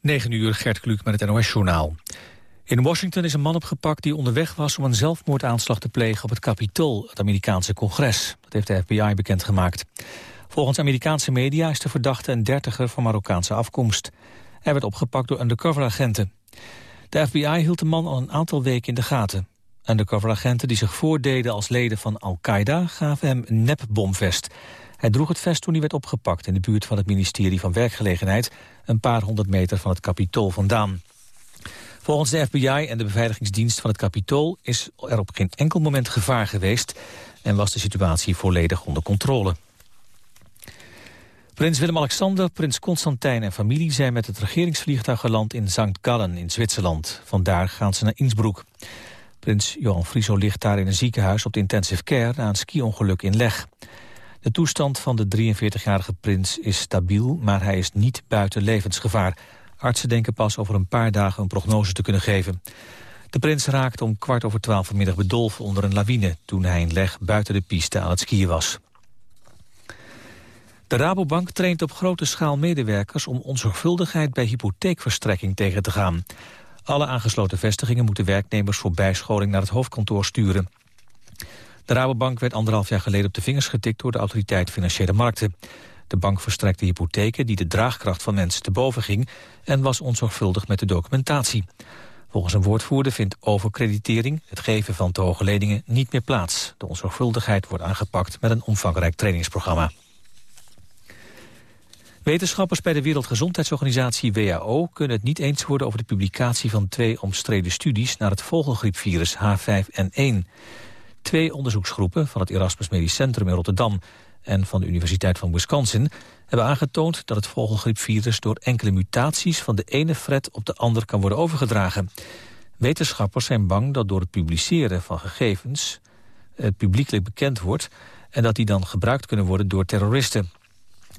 9 uur, Gert Kluk met het NOS-journaal. In Washington is een man opgepakt die onderweg was om een zelfmoordaanslag te plegen op het Capitool, het Amerikaanse congres. Dat heeft de FBI bekendgemaakt. Volgens Amerikaanse media is de verdachte een dertiger van Marokkaanse afkomst. Hij werd opgepakt door undercoveragenten. De FBI hield de man al een aantal weken in de gaten. Undercoveragenten die zich voordeden als leden van Al-Qaeda gaven hem een nepbomvest. Hij droeg het vest toen hij werd opgepakt in de buurt van het ministerie van Werkgelegenheid, een paar honderd meter van het Capitool vandaan. Volgens de FBI en de beveiligingsdienst van het Capitool is er op geen enkel moment gevaar geweest en was de situatie volledig onder controle. Prins Willem-Alexander, prins Constantijn en familie zijn met het regeringsvliegtuig geland in St. Gallen in Zwitserland. Vandaar gaan ze naar Innsbruck. Prins Johan Frieso ligt daar in een ziekenhuis op de intensive care na een ski-ongeluk in Leg. De toestand van de 43-jarige prins is stabiel, maar hij is niet buiten levensgevaar. Artsen denken pas over een paar dagen een prognose te kunnen geven. De prins raakte om kwart over twaalf vanmiddag bedolven onder een lawine... toen hij in leg buiten de piste aan het skiën was. De Rabobank traint op grote schaal medewerkers... om onzorgvuldigheid bij hypotheekverstrekking tegen te gaan. Alle aangesloten vestigingen moeten werknemers voor bijscholing naar het hoofdkantoor sturen. De Rabobank werd anderhalf jaar geleden op de vingers getikt door de autoriteit Financiële Markten. De bank verstrekte hypotheken die de draagkracht van mensen te boven ging en was onzorgvuldig met de documentatie. Volgens een woordvoerder vindt overkreditering, het geven van te hoge leningen, niet meer plaats. De onzorgvuldigheid wordt aangepakt met een omvangrijk trainingsprogramma. Wetenschappers bij de Wereldgezondheidsorganisatie WHO kunnen het niet eens worden over de publicatie van twee omstreden studies naar het vogelgriepvirus H5N1. Twee onderzoeksgroepen van het Erasmus Medisch Centrum in Rotterdam en van de Universiteit van Wisconsin hebben aangetoond dat het vogelgriepvirus door enkele mutaties van de ene fret op de ander kan worden overgedragen. Wetenschappers zijn bang dat door het publiceren van gegevens het publiekelijk bekend wordt en dat die dan gebruikt kunnen worden door terroristen.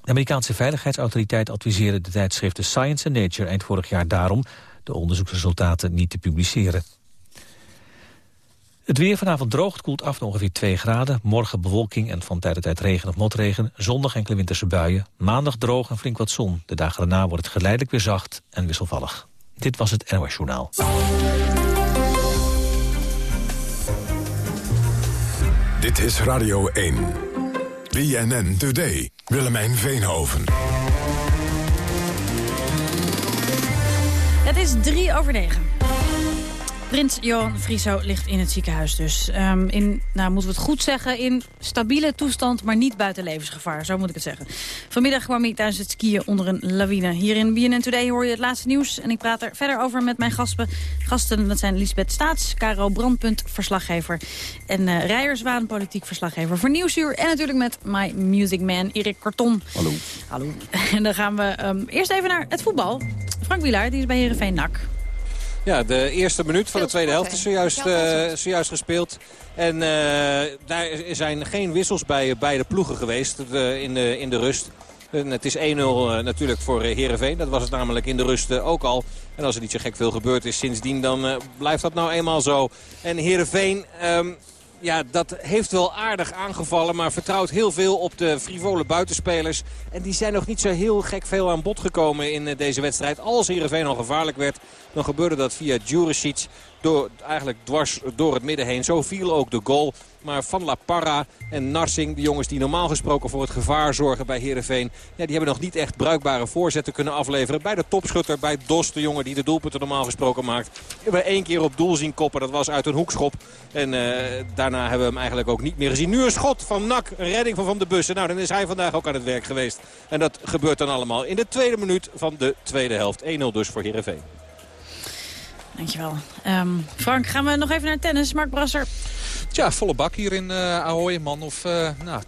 De Amerikaanse Veiligheidsautoriteit adviseerde de tijdschriften Science and Nature eind vorig jaar daarom de onderzoeksresultaten niet te publiceren. Het weer vanavond droogt, koelt af naar ongeveer 2 graden. Morgen bewolking en van tijd tot tijd regen of motregen. Zondag enkele winterse buien. Maandag droog en flink wat zon. De dagen daarna wordt het geleidelijk weer zacht en wisselvallig. Dit was het NOS Journaal. Dit is Radio 1. BNN Today. Willemijn Veenhoven. Het is drie over negen. Prins Johan Friso ligt in het ziekenhuis dus. Um, in, nou moeten we het goed zeggen, in stabiele toestand, maar niet buiten levensgevaar. Zo moet ik het zeggen. Vanmiddag kwam hij tijdens het skiën onder een lawine. Hier in BNN Today hoor je het laatste nieuws. En ik praat er verder over met mijn gasten. gasten dat zijn Lisbeth Staats, Caro Brandpunt, verslaggever. En uh, Rijerswaan, politiek verslaggever voor Nieuwsuur. En natuurlijk met My Music Man, Erik Karton. Hallo. Hallo. En dan gaan we um, eerst even naar het voetbal. Frank Wielaar, die is bij Heerenveen NAC. Ja, de eerste minuut van de tweede helft is zojuist, uh, zojuist gespeeld. En uh, daar zijn geen wissels bij beide ploegen geweest uh, in, de, in de rust. En het is 1-0 natuurlijk voor Herenveen. Dat was het namelijk in de rust ook al. En als er niet zo gek veel gebeurd is sindsdien, dan blijft dat nou eenmaal zo. En Herenveen um, ja, dat heeft wel aardig aangevallen. Maar vertrouwt heel veel op de frivole buitenspelers. En die zijn nog niet zo heel gek veel aan bod gekomen in deze wedstrijd. Als Heerenveen al gevaarlijk werd, dan gebeurde dat via Juricic eigenlijk dwars door het midden heen. Zo viel ook de goal. Maar Van La Parra en Narsing, de jongens die normaal gesproken voor het gevaar zorgen bij Heerenveen... Ja, die hebben nog niet echt bruikbare voorzetten kunnen afleveren. Bij de topschutter, bij Dos, de jongen die de doelpunten normaal gesproken maakt. We hebben één keer op doel zien koppen, dat was uit een hoekschop. En uh, daarna hebben we hem eigenlijk ook niet meer gezien. Nu een schot van Nak, redding van Van de Bussen. Nou, dan is hij vandaag ook aan het werk geweest. En dat gebeurt dan allemaal in de tweede minuut van de tweede helft. 1-0 dus voor Heerenveen. Dankjewel. Um, Frank, gaan we nog even naar tennis. Mark Brasser. Tja, volle bak hier in uh, Ahoy. Man of uh, nou,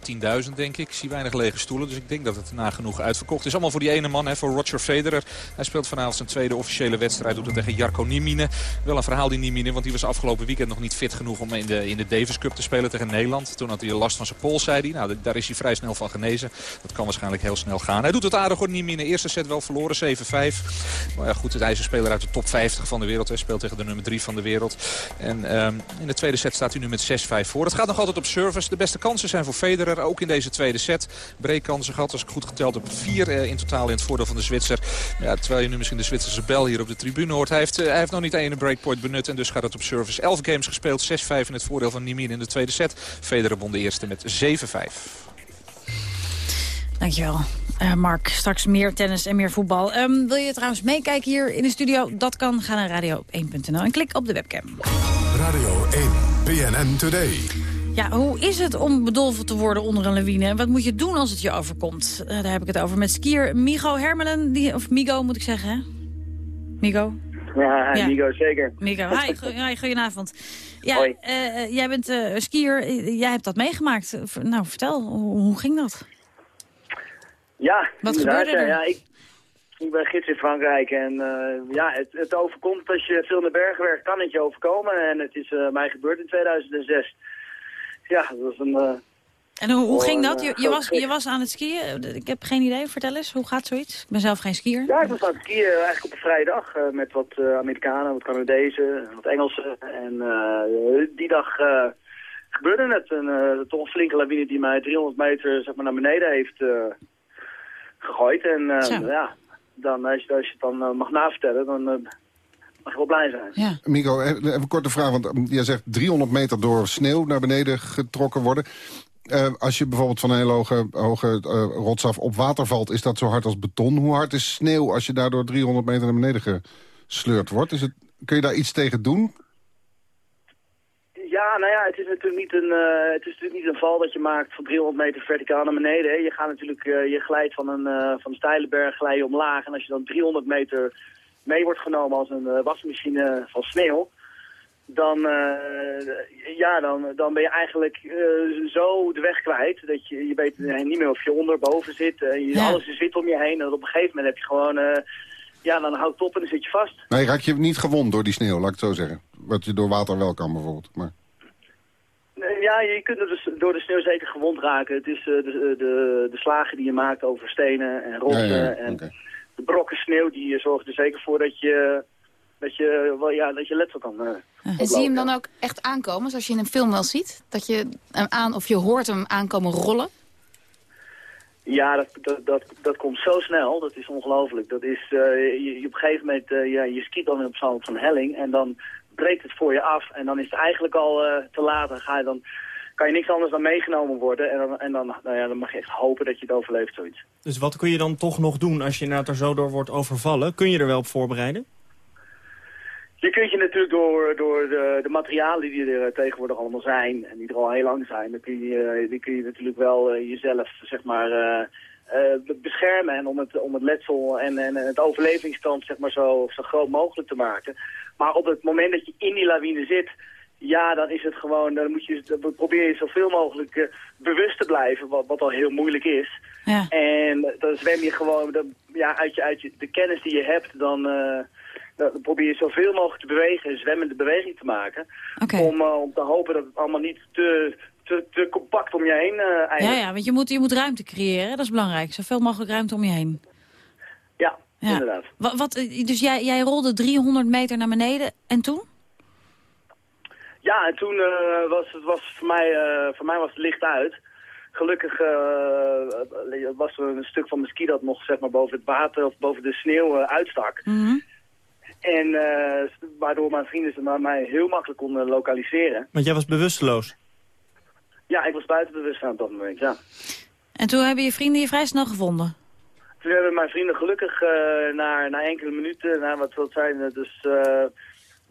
10.000 denk ik. Ik zie weinig lege stoelen, dus ik denk dat het nagenoeg uitverkocht is. Allemaal voor die ene man, hè, voor Roger Federer. Hij speelt vanavond zijn tweede officiële wedstrijd. Doet het tegen Jarko Niemine. Wel een verhaal die Niemine, want die was afgelopen weekend nog niet fit genoeg... om in de, in de Davis Cup te spelen tegen Nederland. Toen had hij last van zijn pols, zei hij. Nou, daar is hij vrij snel van genezen. Dat kan waarschijnlijk heel snel gaan. Hij doet het aardig hoor, Niemine. Eerste set wel verloren, 7-5. Maar ja, goed, het ijzerspeler uit de top 50 van de wereld. Hij speelt tegen de nummer 3 van de wereld. En um, in de tweede set staat hij nu met 6-5 voor. Het gaat nog altijd op service. De beste kansen zijn voor Federer, ook in deze tweede set. Breekkansen gehad, als ik goed geteld heb, vier in totaal in het voordeel van de Zwitser. Ja, terwijl je nu misschien de Zwitserse bel hier op de tribune hoort. Hij heeft, hij heeft nog niet één breakpoint benut en dus gaat het op service. 11 games gespeeld, 6-5 in het voordeel van Nimin in de tweede set. Federer won de eerste met 7-5. Dankjewel. Uh, Mark, straks meer tennis en meer voetbal. Um, wil je trouwens meekijken hier in de studio? Dat kan. Ga naar radio1.nl en klik op de webcam. Radio 1, PNN Today. Ja, hoe is het om bedolven te worden onder een lawine? Wat moet je doen als het je overkomt? Uh, daar heb ik het over met skier Migo Hermelen. Die, of Migo moet ik zeggen, hè? Migo? Ja, ja. Migo zeker. Migo, hi, hi goedenavond. Ja, uh, jij bent skier, jij hebt dat meegemaakt. Nou, vertel, hoe, hoe ging dat? Ja, Wat gebeurde er? Ja, ik, ik ben gids in Frankrijk en uh, ja, het, het, overkomt als je veel naar bergen werkt, kan het je overkomen. En het is uh, mij gebeurd in 2006. Ja, dat was een... Uh, en hoe, hoe ging dat? Je, je, was, je was aan het skiën? Ik heb geen idee, vertel eens. Hoe gaat zoiets? Ik ben zelf geen skier. Ja, ik was aan het skiën eigenlijk op een vrije dag. met wat Amerikanen, wat Canadezen, wat Engelsen. En die dag gebeurde het. Een, toch een flinke lawine die mij 300 meter zeg maar, naar beneden heeft gegooid. En uh, ja, dan, als, je, als je het dan uh, mag navertellen, dan uh, mag je wel blij zijn. Ja. Mico, even een korte vraag, want jij zegt 300 meter door sneeuw naar beneden getrokken worden. als je bijvoorbeeld van een hele hoge, hoge rots af op water valt, is dat zo hard als beton? Hoe hard is sneeuw als je daardoor 300 meter naar beneden gesleurd wordt? Is het, kun je daar iets tegen doen? Ja, nou ja, het is natuurlijk niet een, uh, het is natuurlijk niet een val dat je maakt van 300 meter verticaal naar beneden. Hè. Je gaat natuurlijk, uh, je glijdt van een, uh, van een steile berg glij je omlaag. En als je dan 300 meter mee wordt genomen als een wasmachine van sneeuw, dan, ja, dan, dan ben je eigenlijk zo de weg kwijt. Dat je, je weet niet meer of je onder, boven zit. Je, ja. Alles zit om je heen. En op een gegeven moment heb je gewoon, ja, dan houdt het op en dan zit je vast. Nee, raak je niet gewond door die sneeuw, laat ik het zo zeggen. Wat je door water wel kan bijvoorbeeld. Maar... Ja, je kunt er dus door de sneeuw zeker gewond raken. Het is uh, de, de, de, slagen die je maakt over stenen en rotsen. Ja, ja, en okay. de brokken sneeuw die zorgen er zeker voor dat je, dat je, wel, ja, dat je letsel kan uh, En zie je hem dan ook echt aankomen, zoals je in een film wel ziet? Dat je hem aan, of je hoort hem aankomen rollen? Ja, dat, dat, dat, dat komt zo snel. Dat is ongelooflijk. Dat is, uh, je, je, op een gegeven moment, ja, je skiet dan op zo'n helling en dan breekt het voor je af. En dan is het eigenlijk al uh, te laat. Dan, ga je dan kan je niks anders dan meegenomen worden. En, dan, en dan, nou ja, dan mag je echt hopen dat je het overleeft, zoiets. Dus wat kun je dan toch nog doen als je inderdaad er zo door wordt overvallen? Kun je er wel op voorbereiden? Je kunt je natuurlijk door, door de, de materialen die er tegenwoordig allemaal zijn... en die er al heel lang zijn, dan kun je, die kun je natuurlijk wel jezelf, zeg maar... Uh, beschermen en om het, om het letsel en, en het overlevingsstand zeg maar, zo, zo groot mogelijk te maken. Maar op het moment dat je in die lawine zit, ja, dan is het gewoon, dan moet je, dan probeer je zoveel mogelijk uh, bewust te blijven, wat, wat al heel moeilijk is. Ja. En dan zwem je gewoon, dan, ja, uit, je, uit je, de kennis die je hebt, dan, uh, dan probeer je zoveel mogelijk te bewegen, een zwemmende beweging te maken. Okay. Om, uh, om te hopen dat het allemaal niet te, te, te compact om je heen uh, Ja, ja, want je moet, je moet ruimte creëren, dat is belangrijk. Zoveel mogelijk ruimte om je heen. Ja, ja. inderdaad. Wat, wat, dus jij, jij rolde 300 meter naar beneden en toen? Ja, en toen uh, was het was voor mij, uh, voor mij was het licht uit. Gelukkig uh, was er een stuk van mijn ski dat nog zeg maar, boven het water of boven de sneeuw uitstak. Mm -hmm. En waardoor mijn vrienden ze mij heel makkelijk konden lokaliseren. Want jij was bewusteloos? Ja, ik was buiten bewustzijn op dat moment, ja. En toen hebben je vrienden je vrij snel gevonden? Toen hebben mijn vrienden gelukkig na, na enkele minuten, na wat, zijn het, dus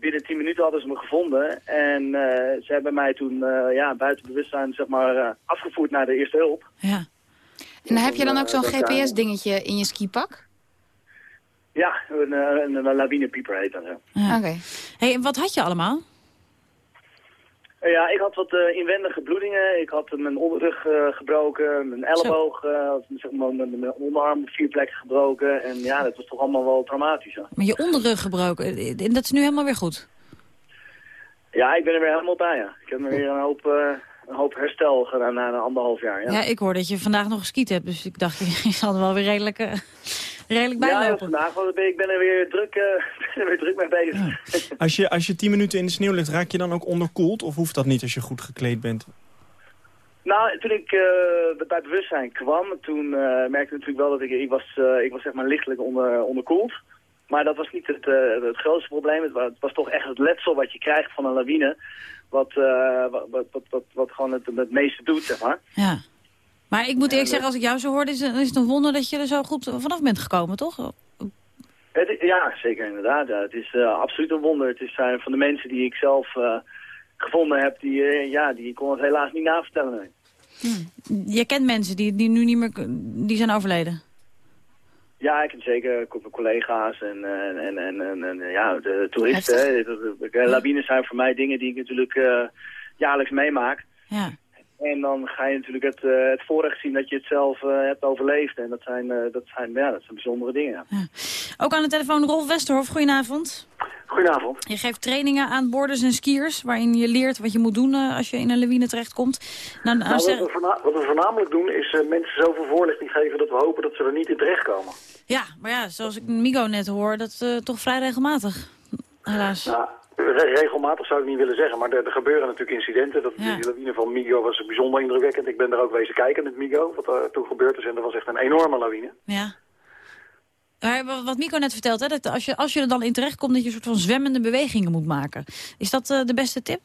binnen 10 minuten hadden ze me gevonden. En uh, ze hebben mij toen uh, ja, buiten bewustzijn zeg maar, uh, afgevoerd naar de eerste hulp. Ja. En heb je dan ook zo'n GPS-dingetje in je skipak? Ja, een, een, een lawinepieper heet dat. Ja. ja. Oké. Okay. Hey, wat had je allemaal? Ja, ik had wat uh, inwendige bloedingen. Ik had mijn onderrug uh, gebroken, mijn elleboog, uh, zeg maar, mijn, mijn onderarm op vier plekken gebroken. En ja, dat was toch allemaal wel traumatisch. Hè? Maar je onderrug gebroken, en dat is nu helemaal weer goed? Ja, ik ben er weer helemaal bij, ja. Ik heb er weer een hoop, een hoop herstel gedaan na een anderhalf jaar, ja. Ja, ik hoor dat je vandaag nog geskiet hebt, dus ik dacht, je zal er wel weer redelijk redelijk Ja, bijlopen. vandaag want ik ben er weer druk, eh, ben er weer druk mee bezig. Als je, als je tien minuten in de sneeuw ligt, raak je dan ook onderkoeld? Of hoeft dat niet als je goed gekleed bent? Nou, toen ik eh, bij bewustzijn kwam, toen eh, merkte ik natuurlijk wel dat ik, ik was, eh, ik was zeg maar lichtelijk onder, onderkoeld. Maar dat was niet het, eh, het grootste probleem. Het was, het was toch echt het letsel wat je krijgt van een lawine. Wat, eh, wat, wat, wat, wat, wat gewoon het, het meeste doet, zeg maar. Ja. Maar ik moet eerlijk zeggen, als ik jou zo hoor, is het, is het een wonder dat je er zo goed vanaf bent gekomen, toch? Het, ja, zeker inderdaad. Ja. Het is eh, absoluut een wonder. Het is zijn van de mensen die ik zelf eh, gevonden heb, die, eh, ja, die kon het helaas niet navertellen. nee. Je kent mensen die, die nu niet meer die zijn overleden. Ja, ik ken zeker co- collega's en, eh, en, en, en, en, ja, de toeristen. Lawines zijn voor mij dingen die ik natuurlijk eh, jaarlijks meemaak. Ja. En dan ga je natuurlijk het, eh, het voorrecht zien dat je het zelf eh, hebt overleefd. En dat zijn, eh, dat zijn, ja, dat zijn bijzondere dingen. Ja. Ook aan de telefoon Rolf Westerhof, goedenavond. Goedenavond. Je geeft trainingen aan boarders en skiers... waarin je leert wat je moet doen als je in een lawine terechtkomt. Nou, nou, Nou, wat, we voorna- wat we voornamelijk doen is mensen zoveel voorlichting geven dat we hopen dat ze er niet in terechtkomen. Ja, maar ja, zoals ik Migo net hoor, dat toch vrij regelmatig. Helaas. Nou, re- regelmatig zou ik niet willen zeggen, maar er, er gebeuren natuurlijk incidenten. Dat, Ja. Die lawine van Migo was bijzonder indrukwekkend. Ik ben er ook wezen kijken met Migo, wat er toen gebeurd is. En dat was echt een enorme lawine. Ja. Maar wat Mico net vertelt, hè, dat als je, als je er dan in terechtkomt... dat je een soort van zwemmende bewegingen moet maken. Is dat eh, de beste tip?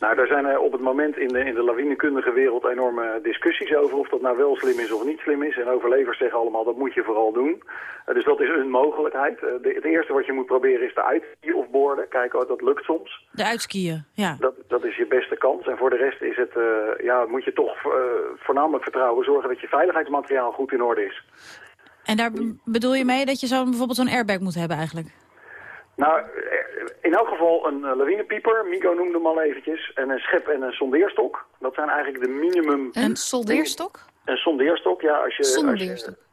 Nou, daar zijn op het moment in de, in de lawinekundige wereld enorme discussies over of dat nou wel slim is of niet slim is. En overlevers zeggen allemaal dat moet je vooral doen. Eh, dus dat is een mogelijkheid. Eh, de- het eerste wat je moet proberen is de uitskiën of boorden. Kijken, oh, dat lukt soms. De uitskiën, ja. Dat, dat is je beste kans. En voor de rest is het, eh, ja, moet je toch voornamelijk vertrouwen. Zorgen dat je veiligheidsmateriaal goed in orde is. En daar be- bedoel je mee dat je zo bijvoorbeeld zo'n airbag moet hebben eigenlijk? Nou, eh, in elk geval een eh, lawinepieper, Mico noemde hem al eventjes, en een schep en een sondeerstok. Dat zijn eigenlijk de minimum... Een soldeerstok? Een sondeerstok, ja. Als je, Sondeerstok. Als je,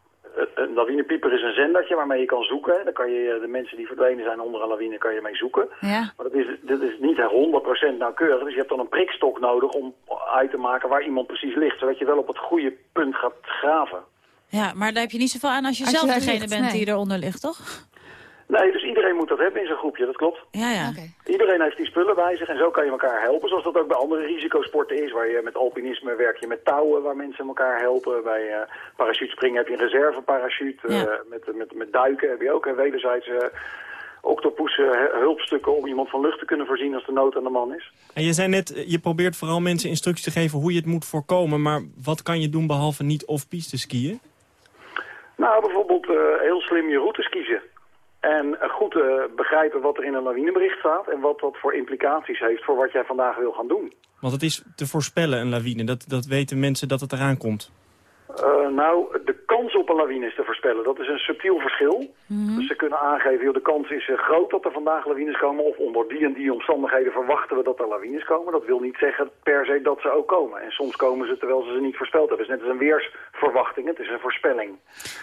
een lawinepieper is een zendertje waarmee je kan zoeken. Dan kan je eh, de mensen die verdwenen zijn onder een lawine kan je mee zoeken. Ja. Maar dat is, dat is niet 100% nauwkeurig. Dus je hebt dan een prikstok nodig om uit te maken waar iemand precies ligt. Zodat je wel op het goede punt gaat graven. Ja, maar daar heb je niet zoveel aan als je Als zelf degene ligt, bent nee. die eronder ligt, toch? Nee, dus iedereen moet dat hebben in zijn groepje, dat klopt. Ja, ja. Oké. Iedereen heeft die spullen bij zich en zo kan je elkaar helpen. Zoals dat ook bij andere risicosporten is. Waar je met alpinisme werk je met touwen waar mensen elkaar helpen. Bij eh parachutespringen heb je een reserveparachute. Ja. Eh, met, met, met duiken heb je ook een wederzijds eh octopus eh, hulpstukken om iemand van lucht te kunnen voorzien als de nood aan de man is. En je zei net, je probeert vooral mensen instructies te geven hoe je het moet voorkomen. Maar wat kan je doen behalve niet off-piste skiën? Nou, bijvoorbeeld eh, heel slim je routes kiezen. En eh, goed eh, begrijpen wat er in een lawinebericht staat en wat dat voor implicaties heeft voor wat jij vandaag wil gaan doen. Want het is te voorspellen, een lawine. Dat, dat weten mensen dat het eraan komt. Eh, nou, de kans op een lawine is te voorspellen. Dat is een subtiel verschil. Dus ze kunnen aangeven, joh, de kans is eh, groot dat er vandaag lawines komen. Of onder die en die omstandigheden verwachten we dat er lawines komen. Dat wil niet zeggen per se dat ze ook komen. En soms komen ze terwijl ze ze niet voorspeld hebben. Het is net als een weersverwachting. Het is een voorspelling.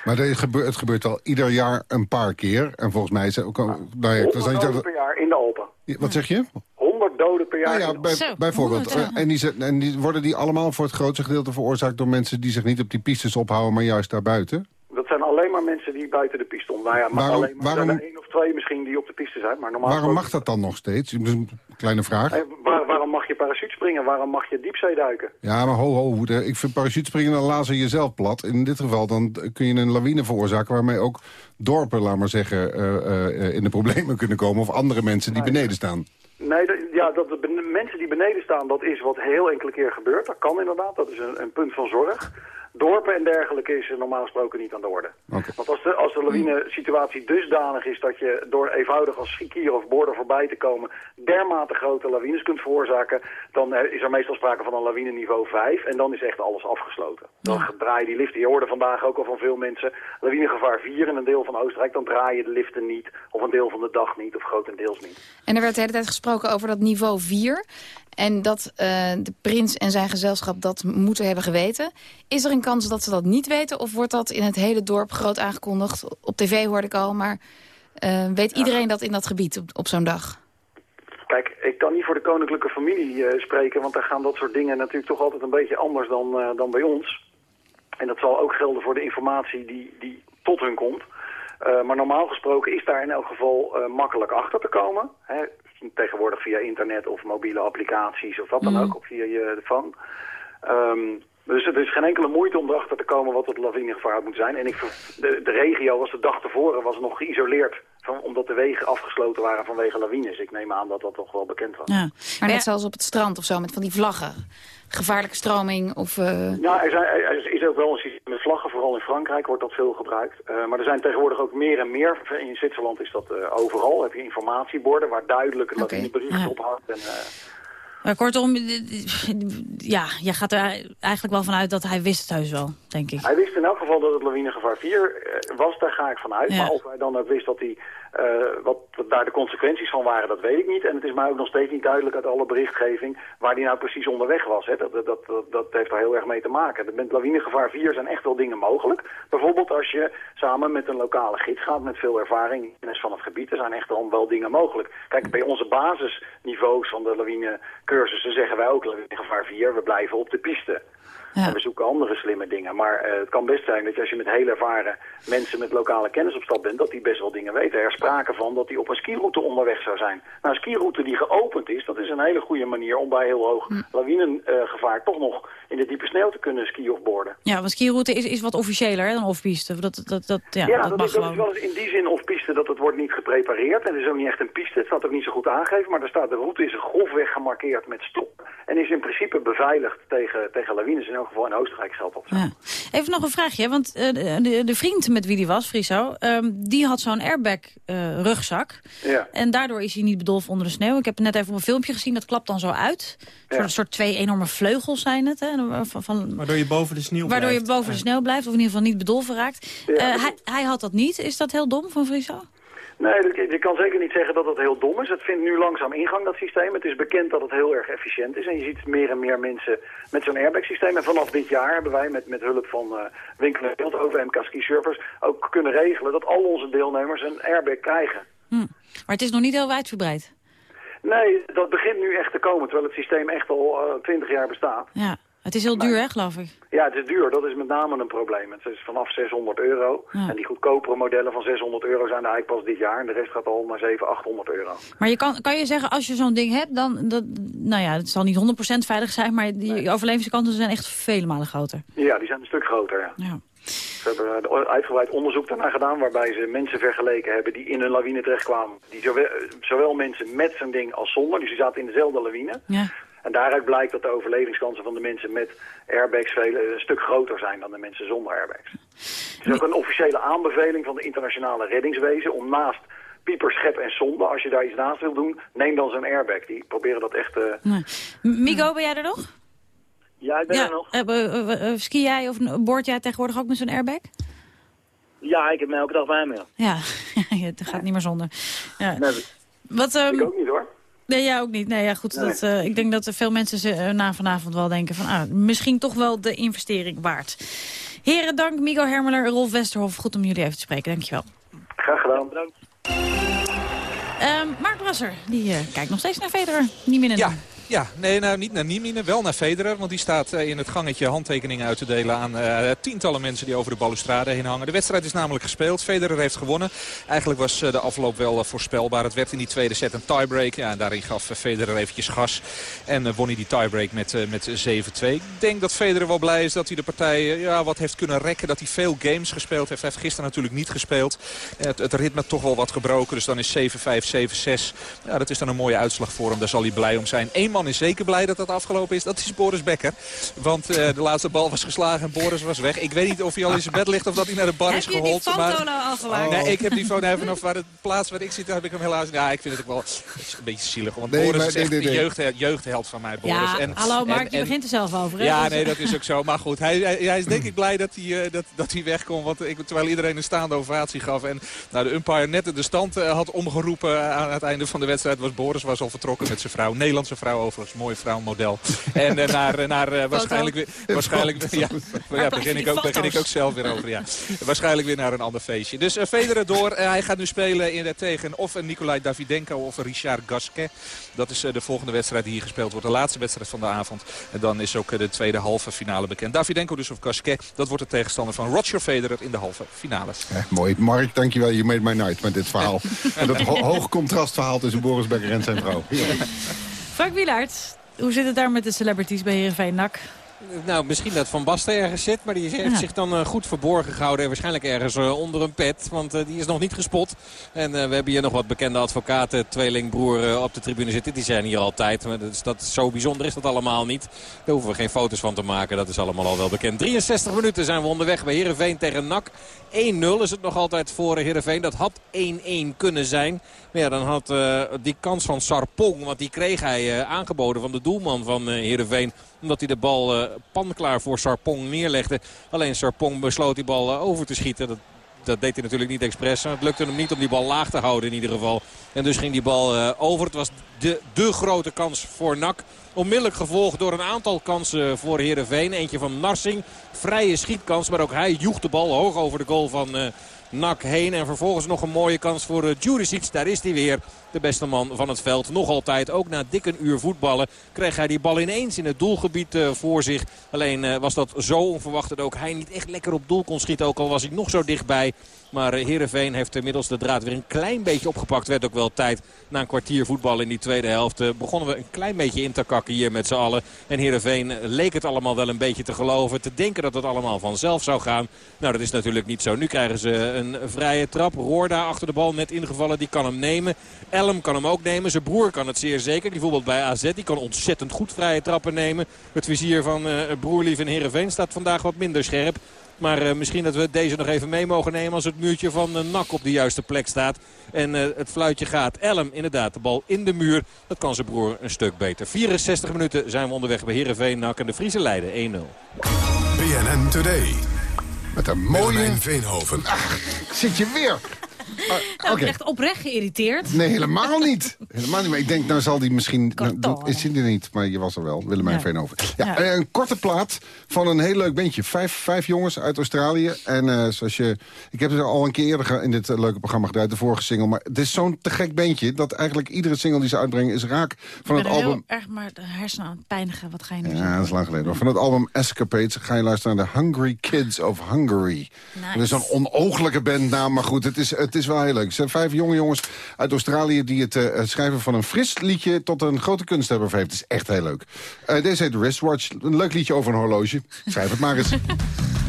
Maar er gebeurt, het gebeurt al ieder jaar een paar keer. En volgens mij is het ook... al- Nou ja, dat is 100 niet doden zo- per jaar in de Alpen. wat zeg je? 100 doden per jaar. Nou ja, de bij, Zo, bijvoorbeeld. En, die, zijn- en die, worden die allemaal voor het grootste gedeelte veroorzaakt... door mensen die zich niet op die pistes ophouden, maar juist daarbuiten? Dat zijn alleen maar mensen die buiten de piste om. Nou ja, maar Waarom- alleen maar waarom- zijn er één of twee misschien die op de piste zijn. Maar normaal Waarom mag dat dan nog steeds? Kleine vraag. Eh, waar- waarom mag je parachute springen? Waarom mag je diepzee duiken? Ja, maar ho, ho. Ik vind parachutespringen, dan lazer je zelf plat. In dit geval dan kun je een lawine veroorzaken... waarmee ook dorpen, laat maar zeggen, eh, eh, in de problemen kunnen komen... of andere mensen die beneden staan. Nee, dat- ja, dat de mensen die beneden staan, dat is wat heel enkele keer gebeurt. Dat kan inderdaad, dat is een, een punt van zorg. Dorpen en dergelijke is er normaal gesproken niet aan de orde. Want als de, als de lawine-situatie dusdanig is dat je door eenvoudig als skier of boorder voorbij te komen dermate grote lawines kunt veroorzaken, dan eh, is er meestal sprake van een lawineniveau 5 en dan is echt alles afgesloten. Dan draai je die liften. Je hoorde vandaag ook al van veel mensen, lawinegevaar 4 in een deel van Oostenrijk, dan draai je de liften niet of een deel van de dag niet of grotendeels niet. En er werd de hele tijd gesproken over dat niveau 4. En dat eh, de prins en zijn gezelschap dat moeten hebben geweten. Is er een kans dat ze dat niet weten? Of wordt dat in het hele dorp groot aangekondigd? Op tv hoorde ik al, maar eh, weet iedereen dat in dat gebied op, op zo'n dag? Kijk, ik kan niet voor de koninklijke familie eh, spreken, want daar gaan dat soort dingen natuurlijk toch altijd een beetje anders dan, dan bij ons. En dat zal ook gelden voor de informatie die, die tot hun komt. Uh, maar normaal gesproken is daar in elk geval uh, makkelijk achter te komen. Hè? Tegenwoordig via internet of mobiele applicaties of wat dan ook, of via je phone. Um, dus het is geen enkele moeite om erachter te komen wat het lawinegevaar moet zijn. En ik, de, de regio was de dag tevoren was nog geïsoleerd. Van, omdat de wegen afgesloten waren vanwege lawines. Ik neem aan dat dat toch wel bekend was. Ja. Maar net zoals op het strand of zo, met van die vlaggen. Gevaarlijke stroming of... Uh... Ja, er, zijn, er, is ook wel een systeem met vlaggen. Vooral in Frankrijk wordt dat veel gebruikt. Uh, maar er zijn tegenwoordig ook meer en meer. In Zwitserland is dat uh, overal. Heb je informatieborden waar duidelijk een okay. lawinebericht ja. op hangt. En, maar kortom, ja, je gaat er eigenlijk wel vanuit dat hij wist het thuis wel, denk ik. Hij wist in elk geval dat het lawinegevaar 4 was, daar ga ik vanuit. Ja. Maar of hij dan ook wist dat hij wat daar de consequenties van waren, dat weet ik niet. En het is mij ook nog steeds niet duidelijk uit alle berichtgeving waar die nou precies onderweg was. Hè. Dat, dat, dat, heeft er heel erg mee te maken. Met lawinegevaar 4 zijn echt wel dingen mogelijk. Bijvoorbeeld als je samen met een lokale gids gaat met veel ervaring kennis van het gebied. Er zijn echt wel dingen mogelijk. Kijk, bij onze basisniveaus van de lawinecursussen zeggen wij ook lawinegevaar 4. We blijven op de piste. Ja. En we zoeken andere slimme dingen. Maar uh, het kan best zijn dat je, als je met heel ervaren mensen met lokale kennis op stap bent, dat die best wel dingen weten. Er is sprake van dat die op een skiroute onderweg zou zijn. Nou, een skiroute die geopend is, dat is een hele goede manier om bij heel hoog hm. lawinengevaar toch nog in de diepe sneeuw te kunnen skiën of borden. Ja, want skiroute is, is wat officiëler hè, dan off-piste. Dat, dat, dat, ja, ja, dat, dat, mag is, dat is wel eens in die zin off-piste dat het wordt niet geprepareerd. En het is ook niet echt een piste. Het staat ook niet zo goed aangegeven. Maar er staat, de route is een golfweg gemarkeerd met stop. En is in principe beveiligd tegen, tegen lawines. In elk geval in Oostenrijk geldt dat. Ja. Even nog een vraagje. Want uh, de, de, vriend met wie die was, Friso, um, die had zo'n airbag uh, rugzak. Ja. En daardoor is hij niet bedolven onder de sneeuw. Ik heb net even op een filmpje gezien. Dat klapt dan zo uit. Ja. Een soort twee enorme vleugels zijn het. Hè, van, van, waardoor je boven de sneeuw waardoor blijft. je boven de sneeuw blijft. Of in ieder geval niet bedolven raakt. Uh, hij, hij had dat niet. Is dat heel dom van Friso? Nee, je kan zeker niet zeggen dat het heel dom is. Het vindt nu langzaam ingang, dat systeem. Het is bekend dat het heel erg efficiënt is. En je ziet meer en meer mensen met zo'n airbag-systeem. En vanaf dit jaar hebben wij met, met hulp van uh, Winkel en Beeld, OVM, Ski Servers... ook kunnen regelen dat al onze deelnemers een airbag krijgen. Hm. Maar het is nog niet heel wijdverbreid. Nee, dat begint nu echt te komen, terwijl het systeem echt al twintig uh, jaar bestaat. Ja. Het is heel duur, hè, geloof ik? Ja, het is duur. Dat is met name een probleem. Het is vanaf 600 euro. En die goedkopere modellen van 600 euro zijn er eigenlijk pas dit jaar. En de rest gaat al naar 700, 800 euro. Maar je kan, kan je zeggen, als je zo'n ding hebt, dan... Dat, nou ja, het zal niet 100% veilig zijn, maar die nee. overlevingskansen zijn echt vele malen groter. Ja, die zijn een stuk groter, ja. ja. Ze hebben uitgebreid onderzoek daarna gedaan... waarbij ze mensen vergeleken hebben die in een lawine terechtkwamen. Die zowel, zowel mensen met zo'n ding als zonder. Dus die zaten in dezelfde lawine. Ja. En daaruit blijkt dat de overlevingskansen van de mensen met airbags veel, een stuk groter zijn dan de mensen zonder airbags. Het is ook een officiële aanbeveling van de internationale reddingswezen om naast pieper, schep en zonde, als je daar iets naast wil doen, neem dan zo'n airbag. Die proberen dat echt... Uh... Nee. Migo, ben jij er nog? Ja, ik ben ja, er nog. Uh, uh, ski jij of boord jij tegenwoordig ook met zo'n airbag? Ja, ik heb hem elke dag bij me. Ja, het gaat niet meer zonder. Ja. Nee, Wat, um... Ik ook niet hoor. Nee, jij ook niet. Nee, ja, goed, Nee. Dat, uh, ik denk dat er veel mensen ze, uh, na vanavond wel denken van... Ah, misschien toch wel de investering waard. Heren, dank. Migo Hermeler, Rolf Westerhof. Goed om jullie even te spreken. Dankjewel. Graag gedaan. Bedankt. Um, Mark Brasser, die uh, kijkt nog steeds naar Federer. Niet minder. Ja. Ja, nee, nou, niet naar Niemine, wel naar Federer. Want die staat uh, in het gangetje handtekeningen uit te delen aan uh, tientallen mensen die over de balustrade heen hangen. De wedstrijd is namelijk gespeeld. Federer heeft gewonnen. Eigenlijk was uh, de afloop wel voorspelbaar. Het werd in die tweede set een tiebreak. Ja, en daarin gaf Federer eventjes gas. En won hij die tiebreak met, met 7-2. Ik denk dat Federer wel blij is dat hij de partij ja, wat heeft kunnen rekken. Dat hij veel games gespeeld heeft. Hij heeft gisteren natuurlijk niet gespeeld. Het, het ritme toch wel wat gebroken. Dus dan is 7-5, 7-6. Ja, dat is dan een mooie uitslag voor hem. Daar zal hij blij om zijn. Eenmaal is zeker blij dat dat afgelopen is. Dat is Boris Becker. Want uh, de laatste bal was geslagen en Boris was weg. Ik weet niet of hij al in zijn bed ligt of dat hij naar de bar is gehold. Heb je die foto nou al gemaakt? Nee, ik heb die foto even vanaf waar de plaats waar ik zit, heb ik hem helaas... Ja, ik vind het ook wel een beetje zielig. Want Nee, Boris maar is echt nee, nee, de jeugd, jeugdheld van mij, Boris. Ja, En- hallo Mark, en- je begint er zelf over. Hè? ja, nee, dat is ook zo. Maar goed, hij, hij, hij is denk ik blij dat hij, eh, dat, dat hij wegkomt. Want ik, terwijl iedereen een staande ovatie gaf. En nou, de umpire net de stand eh, had omgeroepen aan het einde van de wedstrijd. Was Boris was al vertrokken met zijn vrouw. Nederlandse vrouw overigens mooi vrouwmodel. en naar, naar waarschijnlijk weer... Waarschijnlijk, ja, ja, begin, ik ook, begin ik ook zelf weer over. Ja. Waarschijnlijk weer naar een ander feestje. Dus Federer door. hij gaat nu spelen in, tegen of een Nikolai Davidenko of een Richard Gasquet. Dat is de volgende wedstrijd die hier gespeeld wordt. De laatste wedstrijd van de avond. En dan is ook de tweede halve finale bekend. Davidenko dus of Gasquet. Dat wordt de tegenstander van Roger Federer in de halve finales. mooi. Mark, dankjewel. Je made my night met dit verhaal. en dat ho hoog contrastverhaal tussen Boris Becker en zijn vrouw. Frank Wielaert, hoe zit het daar met de celebrities bij Heerenveen NAC? Nou, misschien dat Van Basten ergens zit. Maar die heeft zich dan uh, goed verborgen gehouden. Waarschijnlijk ergens uh, onder een pet. Want uh, die is nog niet gespot. En we hebben hier nog wat bekende advocaten. Tweelingbroer op de tribune zitten. Die zijn hier altijd. Maar dat is, dat, zo bijzonder is dat allemaal niet. Daar hoeven we geen foto's van te maken. Dat is allemaal al wel bekend. 63 minuten zijn we onderweg bij Heerenveen tegen NAC. 1-0 is het nog altijd voor Heerenveen. Dat had 1-1 kunnen zijn. Maar ja, dan had die kans van Sarpong. Want die kreeg hij aangeboden van de doelman van Heerenveen omdat hij de bal uh, panklaar voor Sarpong neerlegde. Alleen Sarpong besloot die bal uh, over te schieten. Dat, dat deed hij natuurlijk niet expres. Het lukte hem niet om die bal laag te houden in ieder geval. En dus ging die bal uh, over. Het was de, de grote kans voor NAC. Onmiddellijk gevolgd door een aantal kansen voor Heerenveen. Eentje van Narsing. Vrije schietkans. Maar ook hij joeg de bal hoog over de goal van uh, Nak heen. En vervolgens nog een mooie kans voor uh. Daar is hij weer. De beste man van het veld. Nog altijd, ook na dik een uur voetballen, kreeg hij die bal ineens in het doelgebied uh, voor zich. Alleen was dat zo onverwacht dat ook hij niet echt lekker op doel kon schieten. Ook al was hij nog zo dichtbij. Maar uh, Heerenveen heeft inmiddels de draad weer een klein beetje opgepakt. Werd ook wel tijd na een kwartier voetbal in die tweede helft. begonnen we een klein beetje in te kakken hier met z'n allen. En Heerenveen leek het allemaal wel een beetje te geloven. Te denken dat het allemaal vanzelf zou gaan. Nou, dat is natuurlijk niet zo. Nu krijgen ze een vrije trap. Roorda achter de bal net ingevallen. Die kan hem nemen. Elm kan hem ook nemen. Zijn broer kan het zeer zeker. Die voetbalt bij AZ. Die kan ontzettend goed vrije trappen nemen. Het vizier van uh, Broerlief en Heerenveen staat vandaag wat minder scherp. Maar uh, misschien dat we deze nog even mee mogen nemen als het muurtje van uh, Nak op de juiste plek staat. En uh, het fluitje gaat. Elm inderdaad de bal in de muur. Dat kan zijn broer een stuk beter. 64 minuten zijn we onderweg bij Heerenveen, Nak en de Friese Leiden 1-0. BNN Today. Met een mooie... Veenhoven. Ach, zit je weer. Okay. echt oprecht geïrriteerd. Nee, helemaal niet. Helemaal niet. Maar ik denk, nou zal die misschien... Nou, is hij er niet, maar je was er wel. Willemijn ja. Veenhoven. Ja, ja, Een korte plaat van een heel leuk bandje. Vijf, vijf jongens uit Australië. En uh, zoals je... Ik heb het al een keer eerder in dit uh, leuke programma gedraaid. De vorige single. Maar het is zo'n te gek bandje. Dat eigenlijk iedere single die ze uitbrengen is raak van het album... heel erg maar de hersenen aan het pijnigen. Wat ga je nu Ja, zeggen? dat is lang geleden. Maar van het album Escapades ga je luisteren naar de Hungry Kids of Hungary. Nice. Het is een onooglijke bandnaam. Maar goed, het is, het is wel heel leuk. Het zijn vijf jonge jongens uit Australië... die het uh, schrijven van een fris liedje tot een grote kunsthebber heeft. Het is echt heel leuk. Uh, deze heet Wristwatch. Een leuk liedje over een horloge. Schrijf het maar eens.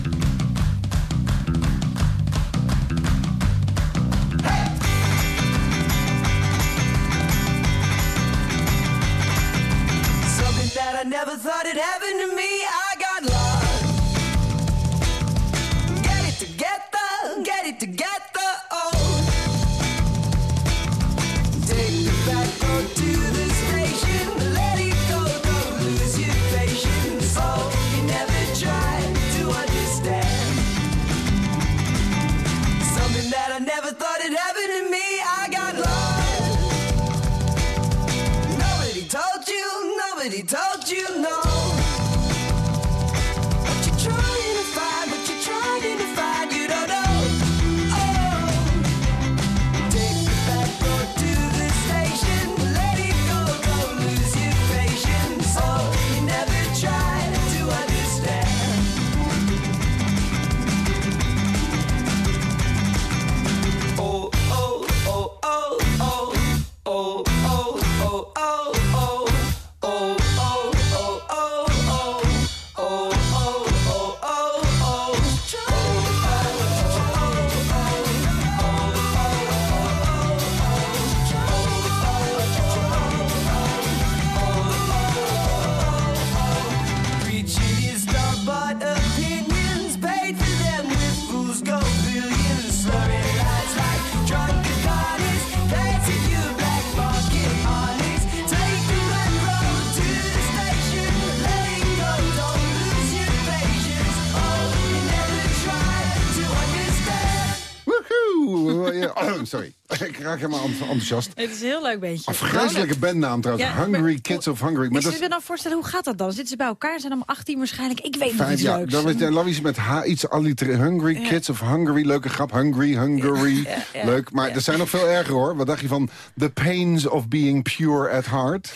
raak enthousiast. Het is een heel leuk beentje. Afgrijzelijke bandnaam trouwens. Ja, maar- Hungry Kids of Hungry. Maar dat je je dan voorstellen, hoe gaat dat dan? Zitten ze bij elkaar? Zijn allemaal 18 waarschijnlijk? Ik weet nog Vijf, iets ja, leuks. dan was de Lavies met H iets allitereren. Hungry, Ja. Kids of Hungary. Leuke grap. Hungry, ja, Leuk. Maar er zijn nog veel erger hoor. Wat dacht je van The Pains of Being Pure at Heart?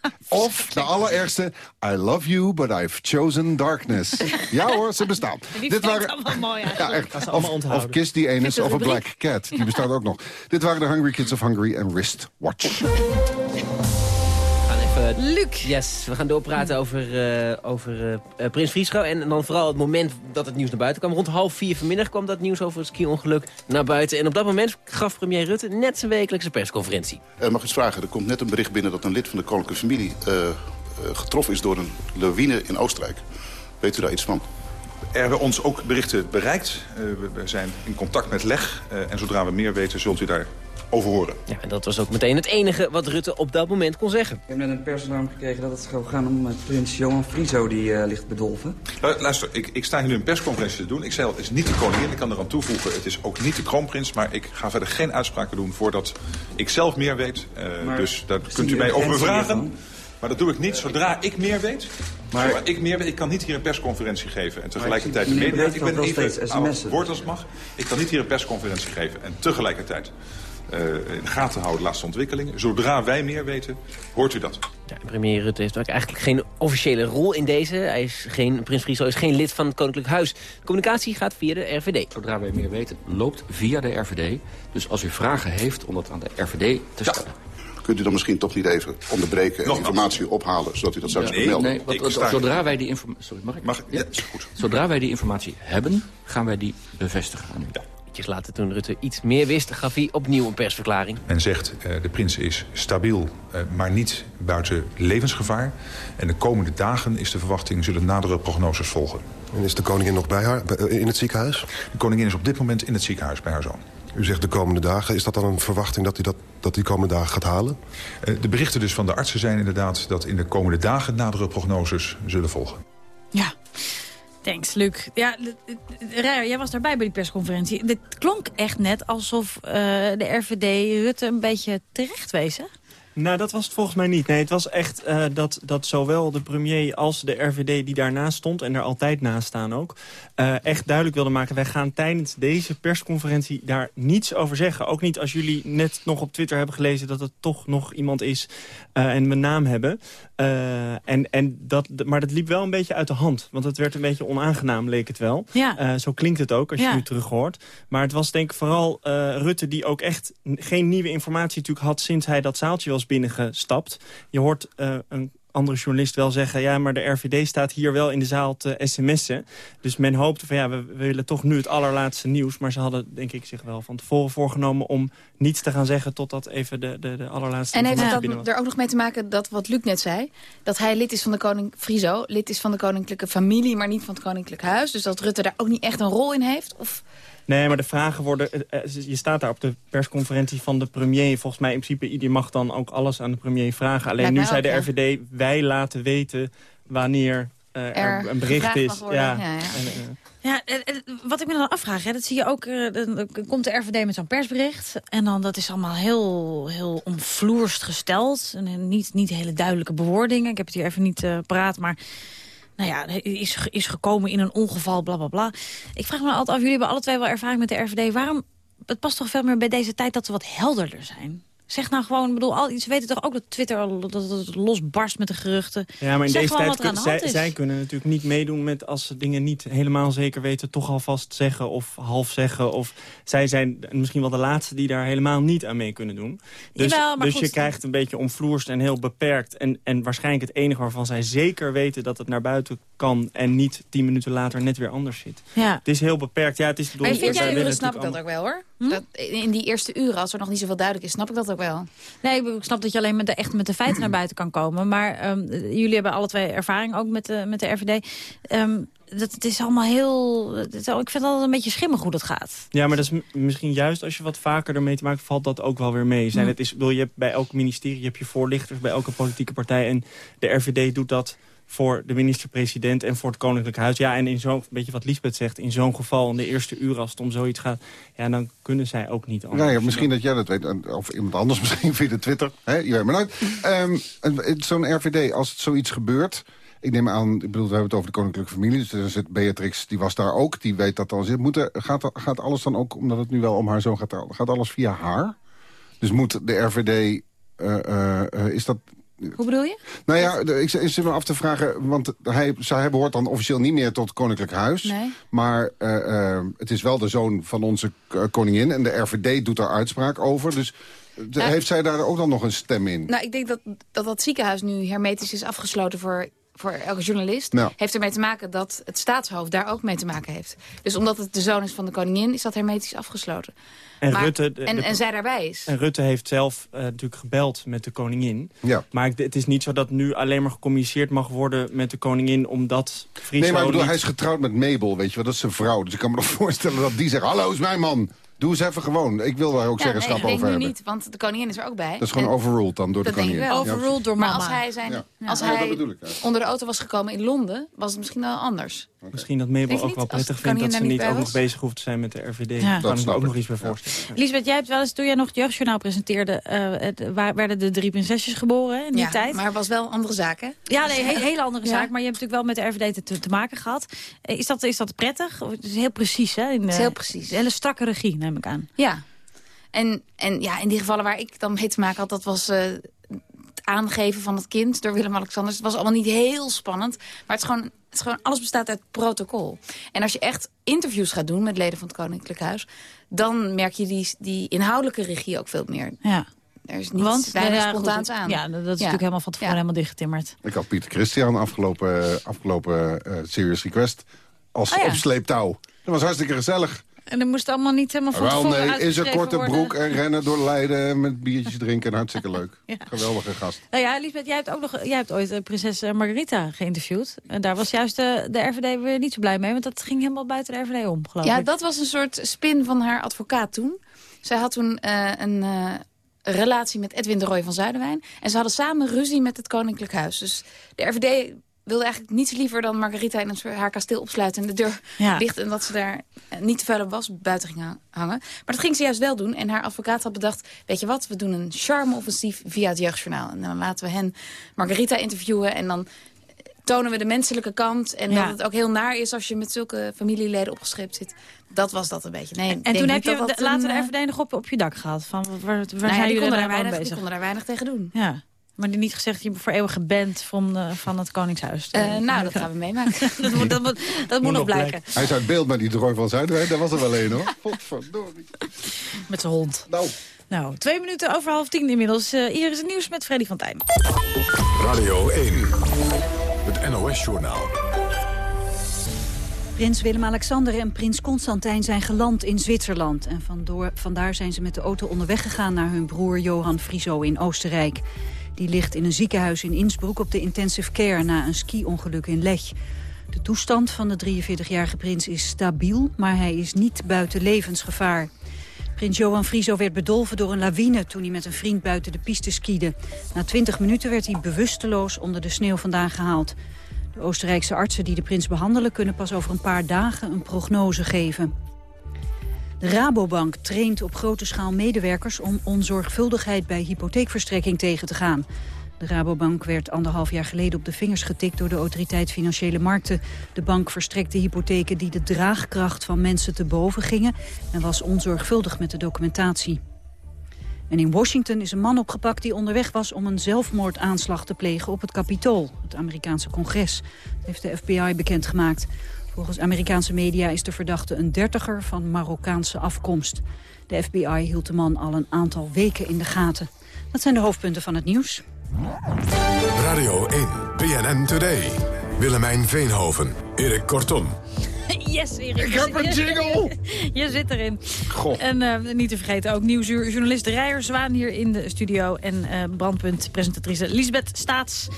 Of de allerergste, I love you, but I've chosen darkness. Ja hoor, ze bestaan. Die Dit waren, allemaal mooi eigenlijk. ja, echt. Ze allemaal Of, of Kiss the Anus of a Black? Cat. Die bestaat ook nog. Dit waren de Hungry Kids of Hungary en Wristwatch. Even... Luc. Yes, we gaan doorpraten over, eh, over eh, eh, Prins Friesco. En dan vooral het moment dat het nieuws naar buiten kwam. Rond half vier vanmiddag kwam dat nieuws over het ski-ongeluk naar buiten. En op dat moment gaf premier Rutte net zijn wekelijkse persconferentie. Eh, mag ik eens vragen, er komt net een bericht binnen dat een lid van de koninklijke familie eh, eh, getroffen is door een lawine in Oostenrijk. Weet u daar iets van? Er hebben ons ook berichten bereikt. Eh, we, we zijn in contact met LEG. eh, en zodra we meer weten, zult u daar over horen. Ja, en dat was ook meteen het enige wat Rutte op dat moment kon zeggen. Ik heb net een persalarm gekregen dat het zou gaan om eh, prins Johan Friso die eh, ligt bedolven. Lu- Luister, ik, ik sta hier nu een persconferentie te doen. Ik zei al, het is niet de koningin. Ik kan eraan toevoegen, het is ook niet de kroonprins. Maar ik ga verder geen uitspraken doen voordat ik zelf meer weet. Eh, Maar dus daar kunt u mij over vragen. Maar dat doe ik niet zodra ik meer weet. Maar- Zodra ik meer weet. Ik kan niet hier een persconferentie geven en tegelijkertijd de media. Ik ben even woord als het mag. Ik kan niet hier een persconferentie geven en tegelijkertijd eh, in de gaten houden de laatste ontwikkelingen. Zodra wij meer weten, hoort u dat. Ja, premier Rutte heeft ook eigenlijk geen officiële rol in deze. Hij is geen, Prins Friso is geen lid van het Koninklijk Huis. De communicatie gaat via de RVD. Zodra wij meer weten, loopt via de RVD. Dus als u vragen heeft om dat aan de RVD te stellen. Kunt u dan misschien toch niet even onderbreken en informatie ophalen, zodat u dat zelfs kunt melden? Nee, wat- sta- zodra wij die informatie... Sorry, mag ik? Mag, ja, is goed. Zodra wij die informatie hebben, gaan wij die bevestigen aan u. Later, toen Rutte iets meer wist, gaf hij opnieuw een persverklaring. Men zegt, eh, de prins is stabiel, eh, maar niet buiten levensgevaar. En de komende dagen is de verwachting, zullen nadere prognoses volgen. En is de koningin nog bij haar, bij- in het ziekenhuis? De koningin is op dit moment in het ziekenhuis bij haar zoon. U zegt de komende dagen. Is dat dan een verwachting dat hij dat, dat die komende dagen gaat halen? Eh, De berichten dus van de artsen zijn inderdaad dat in de komende dagen nadere prognoses zullen volgen. Ja. Thanks, Luc. Ja, Rijer, jij was daarbij bij die persconferentie. Dit klonk echt net alsof eh, de RVD Rutte een beetje terecht hè? Nou, dat was het volgens mij niet. Nee, het was echt eh, dat, dat zowel de premier als de RVD die daarnaast stond... en er altijd naast staan ook, eh, echt duidelijk wilden maken... wij gaan tijdens deze persconferentie daar niets over zeggen. Ook niet als jullie net nog op Twitter hebben gelezen... dat het toch nog iemand is eh, en mijn naam hebben. En, en dat, maar dat liep wel een beetje uit de hand. Want het werd een beetje onaangenaam, leek het wel. Ja. Zo klinkt het ook, als je nu terug hoort. Maar het was denk ik vooral Rutte die ook echt geen nieuwe informatie natuurlijk had... sinds hij dat zaaltje was binnengestapt. Je hoort eh, een andere journalist wel zeggen... ja, maar de RVD staat hier wel in de zaal te sms'en. Dus men hoopte van ja, we, we willen toch nu het allerlaatste nieuws. Maar ze hadden denk ik zich wel van tevoren voorgenomen... om niets te gaan zeggen totdat even de, de, de allerlaatste En heeft dat was. er ook nog mee te maken dat wat Luc net zei... dat hij lid is van de koning Friso, lid is van de koninklijke familie... maar niet van het koninklijk huis. Dus dat Rutte daar ook niet echt een rol in heeft? Of... Nee, maar de vragen worden... eh, eh, Je staat daar op de persconferentie van de premier. Volgens mij in principe, iedereen mag dan ook alles aan de premier vragen. Alleen nu zei de ja. RVD, wij laten weten wanneer eh, er, Er een bericht is. ja, ja. En, Ja, eh, wat ik me dan afvraag, hè, dat zie je ook, eh, dan komt de RVD met zo'n persbericht. En dan, dat is allemaal heel, heel omvloerst gesteld. En niet, niet hele duidelijke bewoordingen. Ik heb het hier even niet eh paraat, maar... Nou ja, is, is gekomen in een ongeval, bla bla bla. Ik vraag me altijd af, jullie hebben alle twee wel ervaring met de RVD. Waarom, het past toch veel meer bij deze tijd dat ze wat helderder zijn? Zeg nou gewoon, ik bedoel, al, ze weten toch ook dat Twitter al dat het losbarst met de geruchten. Ja, maar in zeg deze tijd wat aan kun- de hand zij, kunnen natuurlijk niet meedoen met als ze dingen niet helemaal zeker weten, toch alvast zeggen of half zeggen. Of zij zijn misschien wel de laatste die daar helemaal niet aan mee kunnen doen. Dus, Jawel, maar dus goed. je krijgt een beetje omvloerst en heel beperkt. En, en waarschijnlijk het enige waarvan zij zeker weten dat het naar buiten kan en niet tien minuten later net weer anders zit. Ja. Het is heel beperkt. Ja, het is, bedoel, Maar willen uren snap ik dat ook wel, hoor. Dat, in die eerste uren, als er nog niet zoveel duidelijk is, snap ik dat ook wel. Nee, ik ik snap dat je alleen met de, echt met de feiten naar buiten kan komen. Maar ehm, jullie hebben alle twee ervaring ook met de, met de RVD. Ehm, dat, het is allemaal heel... het ik vind het altijd een beetje schimmig hoe dat gaat. Ja, maar dat is misschien juist als je wat vaker ermee te maken valt dat ook wel weer mee. Zijn. Ja. Het is, bedoel, je bij elk ministerie heb je voorlichters, bij elke politieke partij. En de RVD doet dat voor de minister-president en voor het Koninklijk Huis. Ja, en in zo'n beetje wat Lisbeth zegt, in zo'n geval in de eerste uur als het om zoiets gaat, ja, dan kunnen zij ook niet anders. Nou ja, misschien dat jij dat weet, of iemand anders misschien via de Twitter. Hè? Je weet maar nooit. Ehm, Zo'n RVD, als het zoiets gebeurt... Ik neem aan, ik bedoel, we hebben het over de koninklijke familie. Dus er zit Beatrix, die was daar ook, die weet dat dan zit. Moet er, gaat, gaat alles dan ook, omdat het nu wel om haar zoon gaat... gaat alles via haar? Dus moet de RVD... eh, eh, eh, is dat Hoe bedoel je? nou ja, ik, zit me af te vragen, want hij, zij behoort dan officieel niet meer tot Koninklijk Huis. Nee. Maar eh, eh, het is wel de zoon van onze k- koningin en de RVD doet daar uitspraak over. Dus eh, heeft zij daar ook dan nog een stem in? Nou, ik denk dat dat, dat ziekenhuis nu hermetisch is afgesloten voor, voor elke journalist. Nou. Heeft ermee te maken dat het staatshoofd daar ook mee te maken heeft. Dus omdat het de zoon is van de koningin, is dat hermetisch afgesloten. En Maar- Rutte, de- en, de- en zij daarbij is. En Rutte heeft zelf eh, natuurlijk gebeld met de koningin. Ja. Maar het is niet zo dat nu alleen maar gecommuniceerd mag worden met de koningin... omdat Friso nee, maar ik bedoel, niet- hij is getrouwd met Mabel, weet je wel. Dat is zijn vrouw. Dus ik kan me nog voorstellen dat die zegt... Hallo, is mijn man. Doe eens even gewoon. Ik wil daar ook Ja, nee, zeggenschap ik denk over nu hebben. niet, want de koningin is er ook bij. Dat is gewoon En- overruled dan door dat de denk ik koningin. Overruled door Maar mama. als hij, zijn, Ja. als hij bedoel ik, ja. onder de auto was gekomen in Londen, was het misschien wel anders. Misschien dat Mabel ook wel prettig vindt dat ze daar niet ook nog bezig hoeft te zijn met de RVD. Ja. Daar Dat kan ik me ook nog iets bij voorstellen. Lisbeth, jij hebt wel eens, toen jij nog het jeugdjournaal presenteerde... eh, het- waar werden de drie prinsesjes geboren hè, in die Ja, tijd? maar het was wel een andere zaak, hè? Ja, nee, een hele andere Ja. zaak. Maar je hebt natuurlijk wel met de RVD te, te, maken gehad. Eh, Is dat, is dat prettig? Of- Het is heel precies, hè? In, Het is eh, heel precies. Een hele strakke regie, neem ik aan. Ja. En, en ja, in die gevallen waar ik dan mee te maken had, dat was eh, het aangeven van het kind door Willem-Alexander. Het was allemaal niet heel spannend, maar het is, gewoon, het is gewoon, alles bestaat uit protocol. En als je echt interviews gaat doen met leden van het Koninklijk Huis, dan merk je die, die inhoudelijke regie ook veel meer. Ja. Er is niets Want, weinig ja, spontaans goed, aan. Ja, dat is natuurlijk helemaal van tevoren helemaal dichtgetimmerd. Ik had Pieter Christian afgelopen, afgelopen eh, Serious Request als Oh ja. op sleeptouw. Dat was hartstikke gezellig. En dat moest allemaal niet helemaal van Wel nee, in zijn uitgeschreven korte worden. broek en rennen door Leiden met biertjes drinken. Hartstikke leuk. Ja. Geweldige gast. Nou ja, Lisbeth, jij hebt, ook nog, jij hebt ooit eh, prinses eh, Margarita geïnterviewd. En daar was juist de, de RVD weer niet zo blij mee. Want dat ging helemaal buiten de RVD om, geloof Ja, ik. dat was een soort spin van haar advocaat toen. Zij had toen eh, een eh, relatie met Edwin de Roy van Zuiderwijn. En ze hadden samen ruzie met het Koninklijk Huis. Dus de RVD wilde eigenlijk niets liever dan Margarita in haar kasteel opsluiten... en de deur Ja. dicht en dat ze daar eh, niet te vuile was buiten ging ha- hangen. Maar dat ging ze juist wel doen. En haar advocaat had bedacht, weet je wat, we doen een charme-offensief via het Jeugdjournaal. En dan laten we hen Margarita interviewen en dan tonen we de menselijke kant. En Ja. dat het ook heel naar is als je met zulke familieleden opgeschrept zit. Dat was dat een beetje. Nee, En toen heb je dat dat later een, de eh, op, op je dak gehad. Van, waar, waar nou ja, zijn die, jullie daar konden daar weinig tegen doen. Ja. Maar die niet gezegd, je voor eeuwig geband van, eh, van het Koningshuis. Eh, nou, dat gaan we meemaken. dat moet, dat moet, dat moet nog blijken. Hij is uit beeld, maar die drooi van Zuidwijk, daar was er wel een hoor. Godverdorie. Met zijn hond. Nou. Nou, twee minuten over half tien inmiddels. Eh, hier is het nieuws met Freddy van Tijn. Radio 1. Het NOS-journaal. Prins Willem-Alexander en prins Constantijn zijn geland in Zwitserland. En vandoor, vandaar zijn ze met de auto onderweg gegaan naar hun broer Johan Frieso in Oostenrijk. Die ligt in een ziekenhuis in Innsbruck op de intensive care na een ski-ongeluk in Lech. De toestand van de 43-jarige prins is stabiel, maar hij is niet buiten levensgevaar. Prins Johan Frieso werd bedolven door een lawine toen hij met een vriend buiten de piste skiede. Na 20 minuten werd hij bewusteloos onder de sneeuw vandaan gehaald. De Oostenrijkse artsen die de prins behandelen kunnen pas over een paar dagen een prognose geven. De Rabobank traint op grote schaal medewerkers om onzorgvuldigheid bij hypotheekverstrekking tegen te gaan. De Rabobank werd anderhalf jaar geleden op de vingers getikt door de autoriteit Financiële Markten. De bank verstrekte hypotheken die de draagkracht van mensen te boven gingen en was onzorgvuldig met de documentatie. En in Washington is een man opgepakt die onderweg was om een zelfmoordaanslag te plegen op het Capitool, het Amerikaanse congres. Heeft de FBI bekendgemaakt. Volgens Amerikaanse media is de verdachte een dertiger van Marokkaanse afkomst. De FBI hield de man al een aantal weken in de gaten. Dat zijn de hoofdpunten van het nieuws. Radio 1. BNN Today. Willemijn Veenhoven. Erik Kortom. Yes, Erik. Ik heb een jingle! Je zit erin. Goh. En eh, niet te vergeten ook nieuwsjournalist Rijer Zwaan hier in de studio. En eh brandpunt presentatrice Lisbeth Staats.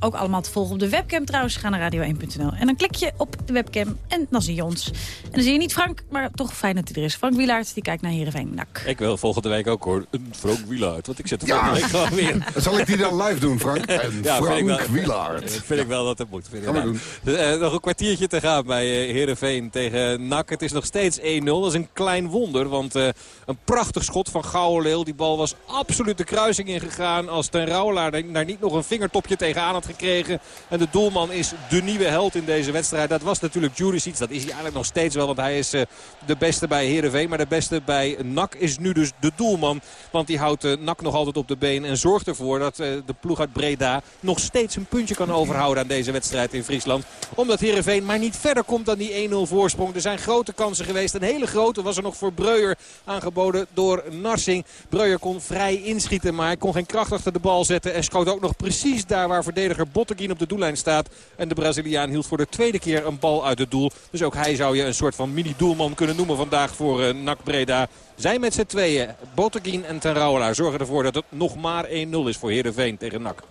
Ook allemaal te volgen op de webcam trouwens. Ga naar radio1.nl. En dan klik je op de webcam en dan zie je ons. En dan zie je niet Frank, maar toch fijn dat hij er is. Frank Wielaert, die kijkt naar Heerenveen NAC. Ik wil volgende week ook hoor, een Frank Wielaert. Want ik zit er Ja. volgende week gewoon weer. Zal ik die dan live doen, Frank? En Ja, vind ik Frank wel- Wielaert. Dat vind ik wel dat het moet. Vind ik Gaan we nou. Dus, eh, nog een kwartiertje te gaan bij eh Heerenveen tegen NAC. Het is nog steeds 1-0. Dat is een klein wonder. Want eh, een prachtig schot van Gouwenleel. Die bal was absoluut de kruising ingegaan. Als ten Rauwelaar er- daar niet nog een vingertopje tegenaan had gekregen. En de doelman is de nieuwe held in deze wedstrijd. Dat was natuurlijk Juricic. Dat is hij eigenlijk nog steeds wel. Want hij is eh, de beste bij Heerenveen. Maar de beste bij NAC is nu dus de doelman. Want die houdt eh, NAC nog altijd op de been. En zorgt ervoor dat eh, de ploeg uit Breda nog steeds een puntje kan overhouden aan deze wedstrijd in Friesland. Omdat Heerenveen maar niet verder komt dan die 1-0 voorsprong. Er zijn grote kansen geweest. Een hele grote was er nog voor Breuer aangeboden door Narsing. Breuer kon vrij inschieten, maar hij kon geen kracht achter de bal zetten. En schoot ook nog precies daar waar verdediger Botteguin op de doellijn staat. En de Braziliaan hield voor de tweede keer een bal uit het doel. Dus ook hij zou je een soort van mini-doelman kunnen noemen vandaag voor eh, NAC Breda. Zij met z'n tweeën, Botteguin en Ten Rauwelaar, zorgen ervoor dat het nog maar 1-0 is voor Heerenveen tegen NAC.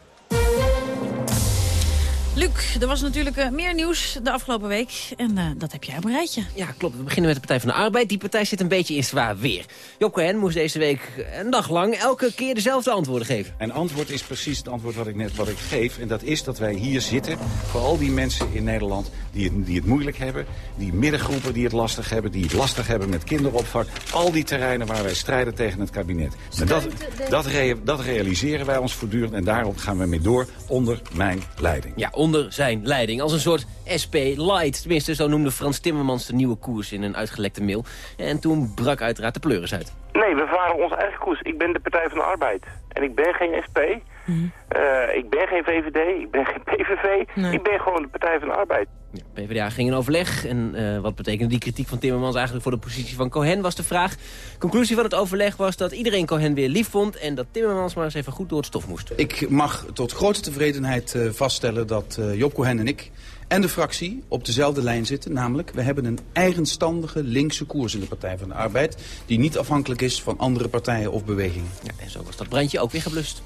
Luc, er was natuurlijk eh, meer nieuws de afgelopen week. En eh, dat heb jij op een rijtje. Ja, klopt. We beginnen met de Partij van de Arbeid. Die partij zit een beetje in zwaar weer. Job Cohen moest deze week een dag lang elke keer dezelfde antwoorden geven. En antwoord is precies het antwoord wat ik net wat ik geef. En dat is dat wij hier zitten voor al die mensen in Nederland die het, die het moeilijk hebben. Die middengroepen die het lastig hebben. Die het lastig hebben met kinderopvang. Al die terreinen waar wij strijden tegen het kabinet. En dat, dat, dat realiseren wij ons voortdurend. En daarop gaan we mee door onder mijn leiding. Ja, onder zijn leiding. Als een soort SP Light. Tenminste, zo noemde Frans Timmermans de nieuwe koers in een uitgelekte mail. En toen brak uiteraard de pleuris uit. Nee, we varen onze eigen koers. Ik ben de Partij van de Arbeid. En ik ben geen SP. Eh, ik ben geen VVD. Ik ben geen PVV. Ik ben gewoon de Partij van de Arbeid. PvdA ging in overleg. En eh, wat betekende die kritiek van Timmermans eigenlijk voor de positie van Cohen was de vraag. Conclusie van het overleg was dat iedereen Cohen weer lief vond... en dat Timmermans maar eens even goed door het stof moest. Ik mag tot grote tevredenheid eh, vaststellen dat eh, Job Cohen en ik en de fractie op dezelfde lijn zitten. Namelijk, we hebben een eigenstandige linkse koers in de Partij van de Arbeid... die niet afhankelijk is van andere partijen of bewegingen. Ja, en zo was dat brandje ook weer geblust.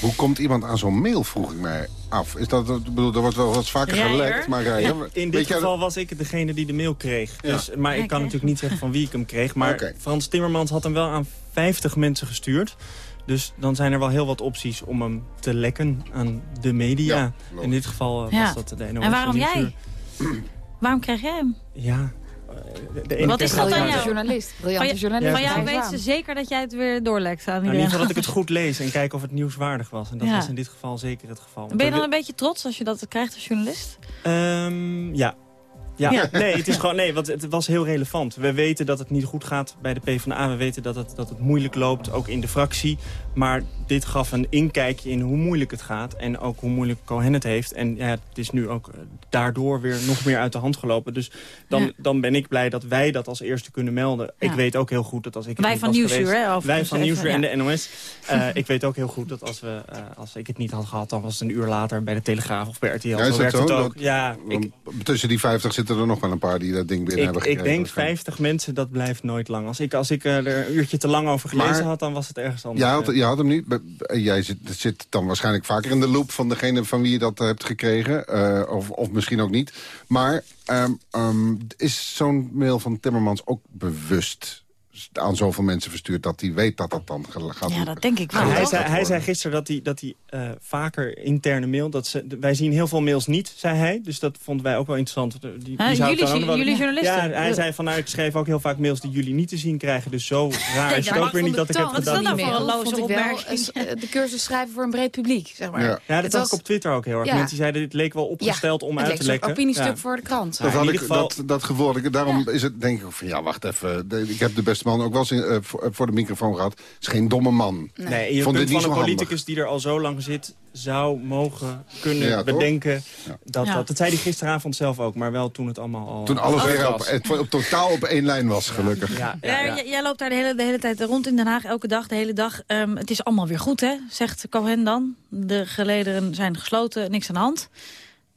Hoe komt iemand aan zo'n mail, vroeg ik mij af. Is dat, ik bedoel, er wordt wel wat vaker Rijer? gelekt, maar Rijer, In dit geval was ik degene die de mail kreeg. Ja. Dus, maar ik kan natuurlijk niet zeggen van wie ik hem kreeg. Maar. Frans Timmermans had hem wel aan 50 mensen gestuurd. Dus dan zijn er wel heel wat opties om hem te lekken aan de media. In dit geval eh, Ja. was dat de NOS. En waarom jij? Waarom krijg jij hem? Ja. de ene Wat is dat uit- jou? Journalist. Van, Briljante journalist. van jou weet ze zeker dat jij het weer doorlekt aan Nou, in iedereen. ieder geval dat ik het goed lees en kijk of het nieuwswaardig was. En dat Ja. was in dit geval zeker het geval. Ben je dan een beetje trots als je dat krijgt als journalist? Ehm, ja. Ja, nee, het is gewoon, nee, want het was heel relevant. We weten dat het niet goed gaat bij de PvdA. We weten dat het, dat het moeilijk loopt, ook in de fractie. Maar dit gaf een inkijkje in hoe moeilijk het gaat. En ook hoe moeilijk Cohen het heeft. En ja, het is nu ook eh, daardoor weer nog meer uit de hand gelopen. Dus dan, Ja. dan ben ik blij dat wij dat als eerste kunnen melden. Ik weet ook heel goed dat als ik het Wij niet van was Nieuwsuur, geweest- hè, Wij van Nieuwsuur en de NOS. Eh, ik weet ook heel goed dat als, we, eh, als ik het niet had gehad... dan was het een uur later bij de Telegraaf of bij RTL. Ja, is zo dat werkt zo? het ook. Dat- Ja, ik, tussen die 50 zitten er nog wel een paar die dat ding binnen ik, hebben ik gekregen. denk 50 mensen, dat blijft nooit lang. Als ik, als ik er een uurtje te lang over gelezen Maar- had, dan was het ergens anders. Je had hem niet. Be- Jij zit, zit dan waarschijnlijk vaker in de loop van degene van wie je dat hebt gekregen. eh, of, of misschien ook niet. Maar ehm, ehm, is zo'n mail van Timmermans ook bewust aan zoveel mensen verstuurd... dat hij weet dat dat dan gaat Ja, dat denk ik wel. Hij, zei, hij zei gisteren dat hij, dat hij eh, vaker interne mail... Dat ze, wij zien heel veel mails niet, zei hij. Dus dat vonden wij ook wel interessant. Die, die zou ik jullie wel- journalisten? Ja, hij zei van nou, ik schreef ook heel vaak mails die jullie niet te zien krijgen. Dus zo raar is het ook weer niet dat ik heb gedaan. toon van die voor een loze opmerking? een- eh, de cursus schrijven voor een breed publiek, zeg maar. Ja. Ja, dat zag was- ik op Twitter ook heel erg. Ja. Mensen zeiden, dit leek wel opgesteld Ja, om uit te een lekken. opiniestuk Ja. voor de krant. Dat, had in ik, ieder geval- dat, dat gevoel. Daarom is het, denk ik van, ja, wacht even. Ik heb de beste man ook wel eens in, eh, voor, de microfoon gehad. Het is geen domme man. Nee, je Vond het niet van een politicus handig. die er al zo lang zit... zou mogen kunnen Ja, bedenken. Dat, Ja. dat, dat zei hij gisteravond zelf ook, maar wel toen het allemaal al... Toen alles al weer op, was. het, op, totaal op één lijn was, gelukkig. Ja, Ja, ja, ja. j- Jij loopt daar de hele, de hele tijd rond in Den Haag, elke dag, de hele dag. Ehm, het is allemaal weer goed, hè, zegt Cohen dan. De gelederen zijn gesloten, niks aan de hand.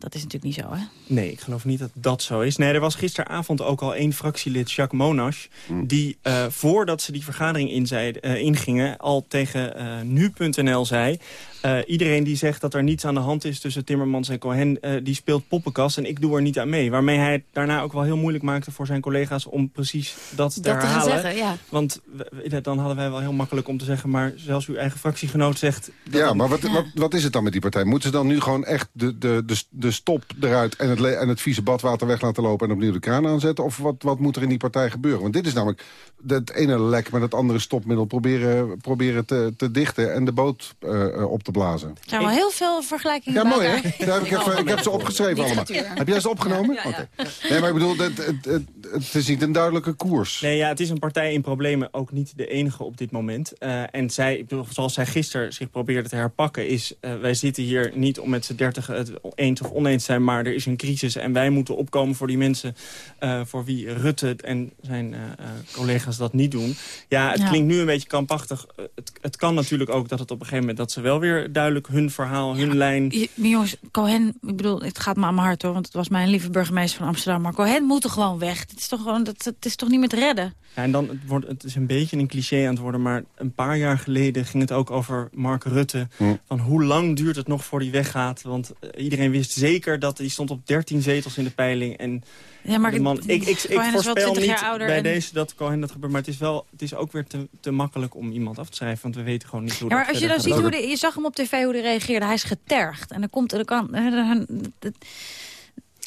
Dat is natuurlijk niet zo, hè? Nee, ik geloof niet dat dat zo is. Nee, er was gisteravond ook al één fractielid, Jacques Monash... die eh, voordat ze die vergadering inzeid- eh, ingingen... al tegen eh, nu.nl zei... eh, iedereen die zegt dat er niets aan de hand is tussen Timmermans en Cohen... eh, die speelt poppenkast en ik doe er niet aan mee. Waarmee hij het daarna ook wel heel moeilijk maakte voor zijn collega's... om precies dat te Dat te herhalen. zeggen, ja. Want we- dan hadden wij wel heel makkelijk om te zeggen... maar zelfs uw eigen fractiegenoot zegt... Ja, maar wat, wat, wat is het dan met die partij? Moeten ze dan nu gewoon echt de, de, de, de stop eruit... En het, en het vieze badwater weg laten lopen en opnieuw de kraan aanzetten? Of wat, wat moet er in die partij gebeuren? Want dit is namelijk het ene lek met het andere stopmiddel... proberen, proberen te, te dichten en de boot eh, eh, op te blazen. Er zijn wel heel veel vergelijkingen Ja, mooi hè? Daar heb ik, even, ik heb ze opgeschreven allemaal. Heb jij ze opgenomen? Oké. Nee, maar ik bedoel, het, het, het, het is niet een duidelijke koers. Nee, ja, het is een partij in problemen, ook niet de enige op dit moment. Eh, en zij, zoals zij gisteren zich probeerde te herpakken... is eh, wij zitten hier niet om met z'n dertig het eens of oneens te zijn... maar er is een crisis en wij moeten opkomen voor die mensen... eh, voor wie Rutte en zijn eh, eh, collega's dat niet doen. Ja, het Ja. klinkt nu een beetje kampachtig. Eh, het, het kan natuurlijk ook dat het op een gegeven moment... dat ze wel weer duidelijk hun verhaal, hun lijn... Je- Maar jongens, Cohen, ik bedoel, het gaat me aan mijn hart hoor, want het was mijn lieve burgemeester van Amsterdam. Maar Cohen moet er gewoon weg. Het is toch gewoon, dat, het is toch niet meer te redden? Ja, en dan, het, wordt, het is een beetje een cliché aan het worden... maar een paar jaar geleden ging het ook over Mark Rutte. Van hoe lang duurt het nog voor die weggaat? Want eh, iedereen wist zeker dat hij stond op 13 zetels in de peiling. En Ja, maar de man, het- ik, ik, ik Cohen is wel voorspel 20 jaar niet ouder bij en- deze dat Cohen dat gebeurt. Maar het is, wel, het is ook weer te, te makkelijk om iemand af te schrijven. Want we weten gewoon niet hoe Ja, maar dat als je dan ziet hoe de, je zag hem op tv hoe hij reageerde, hij is getergd. En dan komt er, kan, hij Ja,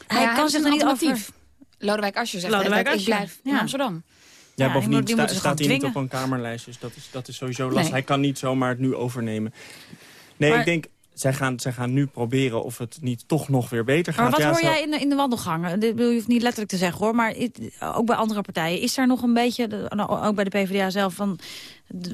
hij kan zich er niet over... Lodewijk Asscher zegt Lodewijk Lodewijk ik Asscher, blijf in ja. Amsterdam. Ja, Ja, bovendien die sta- ze staat hij niet op een kamerlijst. Dus dat is, dat is sowieso lastig. Nee. Hij kan niet zomaar het nu overnemen. Nee, Maar- ik denk... Zij gaan, zij gaan nu proberen of het niet toch nog weer beter gaat. Maar wat Ja, hoor zo- jij in de, in de wandelgangen? Dit bedoel, je hoeft niet letterlijk te zeggen hoor, maar ook bij andere partijen. Is daar nog een beetje, nou, ook bij de PvdA zelf, van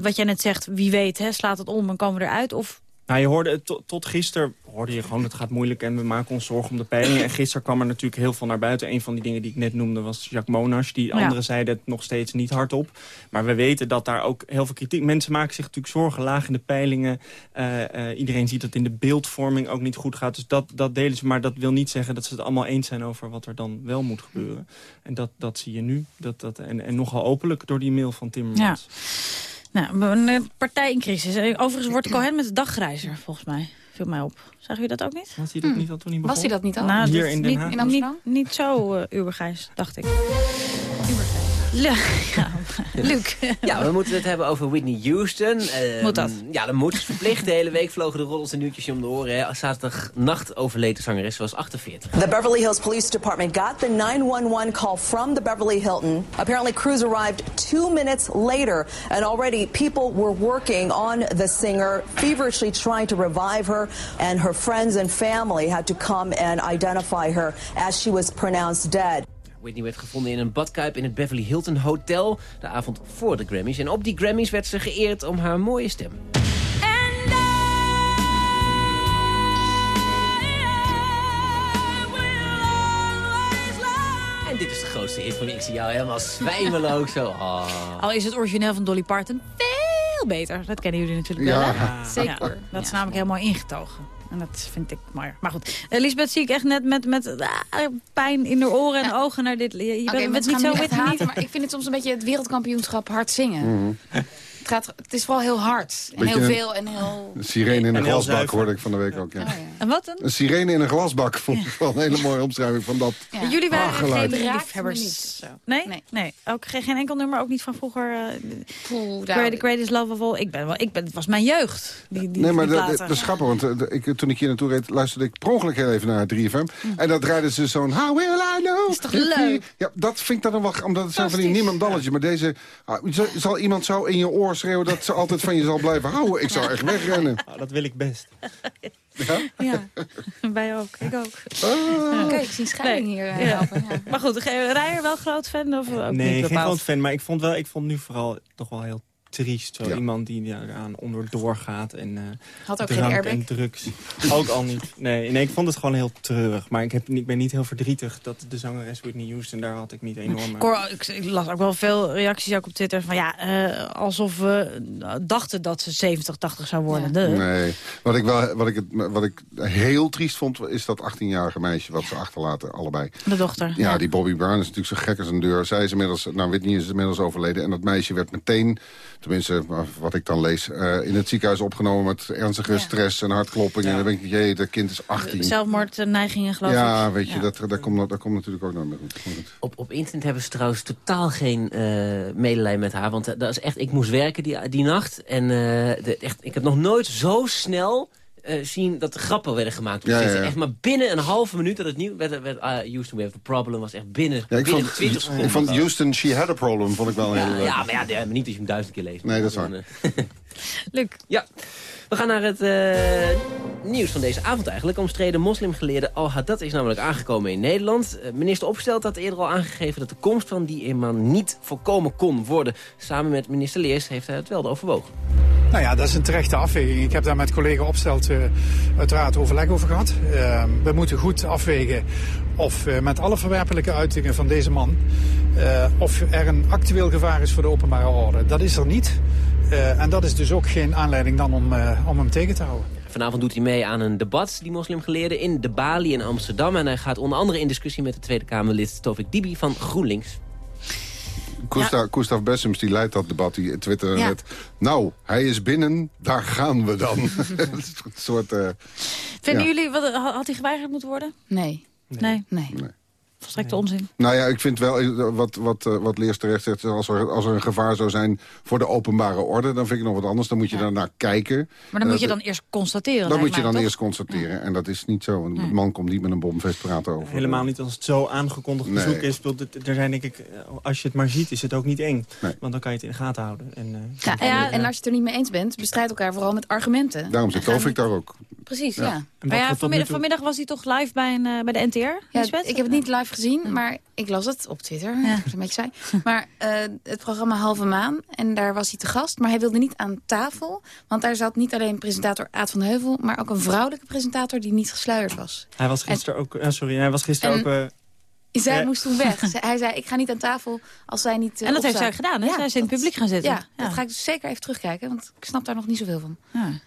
wat jij net zegt, wie weet, hè, slaat het om en komen we eruit? Of Nou, je hoorde to- tot gisteren hoorde je gewoon, het gaat moeilijk en we maken ons zorgen om de peilingen. En gisteren kwam er natuurlijk heel veel naar buiten. Een van die dingen die ik net noemde was Jacques Monash. Die Ja. anderen zeiden het nog steeds niet hardop. Maar we weten dat daar ook heel veel kritiek... Mensen maken zich natuurlijk zorgen, laag in de peilingen. Eh, eh, iedereen ziet dat in de beeldvorming ook niet goed gaat. Dus dat, dat delen ze. Maar dat wil niet zeggen dat ze het allemaal eens zijn over wat er dan wel moet gebeuren. En dat, dat zie je nu. Dat, dat, en, en nogal openlijk door die mail van Timmermans. Nou, een eh, partij in crisis. Eh, Overigens wordt Cohen met de dagreizer, volgens mij. Viel mij op. Zag u dat ook niet? Was hij dat niet al toen hij begon? Was hij dat niet al? Nou, Hier in Den niet, Haag? In niet, Amsterdam? niet zo uh, ubergijs, dacht ik. Ja, ja. Luc. Ja, we moeten het hebben over Whitney Houston. Moet dat? Ja, dat moet. Verplicht de hele week vlogen de roddels en nieuwtjes je om de oren. Hè. Zaterdagnacht overleed de zangeres, was 48. The Beverly Hills Police Department got the 911 call from the Beverly Hilton. Apparently, crews arrived two minutes later, and already people were working on the singer, feverishly trying to revive her. And her friends and family had to come and identify her as she was pronounced dead. Whitney werd gevonden in een badkuip in het Beverly Hilton Hotel. De avond voor de Grammys. En op die Grammys werd ze geëerd om haar mooie stem. En dit is de grootste hit van. Ik zie jou helemaal zwijmelen ook zo. Oh. Al is het origineel van Dolly Parton veel beter. Dat kennen jullie natuurlijk wel. Ja. hè? Zeker. dat is namelijk mooi ingetogen. En dat vind ik mooier. Maar goed, Elisabeth zie ik echt net met, met ah, pijn in de oren en ogen naar dit. Je, bent maar niet zo wit haten, maar ik vind het soms een beetje het wereldkampioenschap hard zingen. Het, gaat, het is vooral heel hard. En Beetje heel veel en heel... Een sirene in En een glasbak hoorde ik van de week ook. Ja. En wat dan? Een sirene in een glasbak vond ik wel een hele mooie omschrijving van dat. Ja. Jullie waren geen liefhebbers. niet. Nee? Nee. Ook geen, geen enkel nummer, ook niet van vroeger. eh Poeh, Great, the Greatest Love of All. Ik ben wel, ik ben, het was mijn jeugd. Die, die, Nee, maar die dat, is grappig, want eh, de- ik, toen ik hier naartoe reed... luisterde ik per ongeluk heel even naar 3FM. En dat rijden ze zo'n... How will I know? Is toch leuk? Ja, dat vind ik dan nog wel... Omdat het zijn van die niemandalletjes. Maar deze... ah, zal iemand zo in je oor schreeuwen... dat ze altijd van je zal blijven houden? Ik zou echt wegrennen. Ah, dat wil ik best. Ja? Ja, wij ook. Ik ook. Ah. Oké, ik zie scheiding hier eh, Ja. Maar goed, Rijer wel groot fan? Of ook nee, niet geen groot fan. Maar ik vond, wel, ik vond nu vooral toch wel heel triest. Zo iemand die daaraan onderdoor gaat. En, eh, Had ook geen drank airbag? en drugs. ook al niet. Nee, nee, ik vond het gewoon heel treurig. Maar ik, heb, ik ben niet heel verdrietig dat de zangeres Whitney Houston... daar had ik niet enorm... Ik, hoor- ik, ik las ook wel veel reacties ook op Twitter van ja, eh, alsof we dachten dat ze 70, 80 zou worden. De- Nee, wat ik, wel, wat, ik het, wat ik heel triest vond, is dat 18-jarige meisje wat ze achterlaten, allebei. De dochter. Ja, die Bobby Brown is natuurlijk zo gek als een deur. Zij is inmiddels, nou Whitney is inmiddels overleden. En dat meisje werd meteen, tenminste wat ik dan lees... eh, in het ziekenhuis opgenomen met ernstige stress en hartklopping. En dan denk ik, jee, dat kind is 18. Zelfmoordneigingen geloof ja, ik. weet je, Dat, daar, komt, dat komt natuurlijk ook nog mee goed. Maar goed. Op, op internet hebben ze trouwens totaal geen eh medelijden met haar. Want eh, dat is echt, ik moest werken die, die nacht. En eh, de, echt, ik heb nog nooit zo snel eh, zien dat er grappen werden gemaakt. op Ja, Twitter. ja, ja. Echt maar binnen een halve minuut dat het nieuw werd. werd uh, Houston, we have a problem. Was echt binnen, Ja, ik binnen vond, 20 seconden. ik vond Houston, she had a problem, vond ik wel ja, hele... ja, maar ja, niet als je hem duizend keer leest. Nee, dat is waar. Luc. Ja. We gaan naar het eh, nieuws van deze avond eigenlijk. Omstreden moslimgeleerde Al-Haddad is namelijk aangekomen in Nederland. Eh, minister Opstelt had eerder al aangegeven dat de komst van die imam niet voorkomen kon worden. Samen met minister Leers heeft hij het wel overwogen. Nou ja, dat is een terechte afweging. Ik heb daar met collega Opstelt eh, uiteraard overleg over gehad. Eh, we moeten goed afwegen of eh, met alle verwerpelijke uitingen van deze man... eh, of er een actueel gevaar is voor de openbare orde. Dat is er niet. Eh, en dat is dus ook geen aanleiding dan om, eh, om hem tegen te houden. Vanavond doet hij mee aan een debat, die moslimgeleerde, in de Bali in Amsterdam. En hij gaat onder andere in discussie met de Tweede Kamerlid Tovik Dibi van GroenLinks. Gustav, Gustav Bessems die leidt dat debat, die twitterde Ja. net... Nou, hij is binnen, daar gaan we dan. een soort... eh, Vinden ja. jullie, wat, had hij geweigerd moeten worden? Nee. Nee. Nee. Volstrekte onzin. Nou ja, ik vind wel, eh, wat, wat, eh, wat Leers terecht zegt... Als er, als er een gevaar zou zijn voor de openbare orde... dan vind ik nog wat anders. Dan moet je daarnaar kijken. Maar dan moet je dat- dan eerst constateren. Dan moet je dan toch? eerst constateren. En dat is niet zo. Want de man komt niet met een bomvest praten over. Helemaal niet als het zo aangekondigd Nee. bezoek is. Ik Er zijn denk ik, eh, als je het maar ziet, is het ook niet eng. Nee. Want dan kan je het in de gaten houden. En, eh, Ja, en, en als je het er niet mee eens bent, bestrijd elkaar vooral met argumenten. Daarom zit Tovik daar ook. Precies, Ja. ja. En Maar ja, vanmiddag, vanmiddag was hij toch live bij, een, eh, bij de NTR? Ja, ik heb het niet live gezien, maar ik las het op Twitter. Ja. Ik een beetje saai. Maar eh, het programma Halve Maan, en daar was hij te gast. Maar hij wilde niet aan tafel, want daar zat niet alleen presentator Aad van de Heuvel... maar ook een vrouwelijke presentator die niet gesluierd was. Hij was gisteren ook... eh, sorry, hij was gisteren En- ook... eh, Zij Ja. moest toen weg. Hij zei, ik ga niet aan tafel als zij niet eh, En dat heeft zij gedaan, hè? Zij is in het publiek gaan zitten. Ja, Ja. dat ga ik dus zeker even terugkijken, want ik snap daar nog niet zoveel van.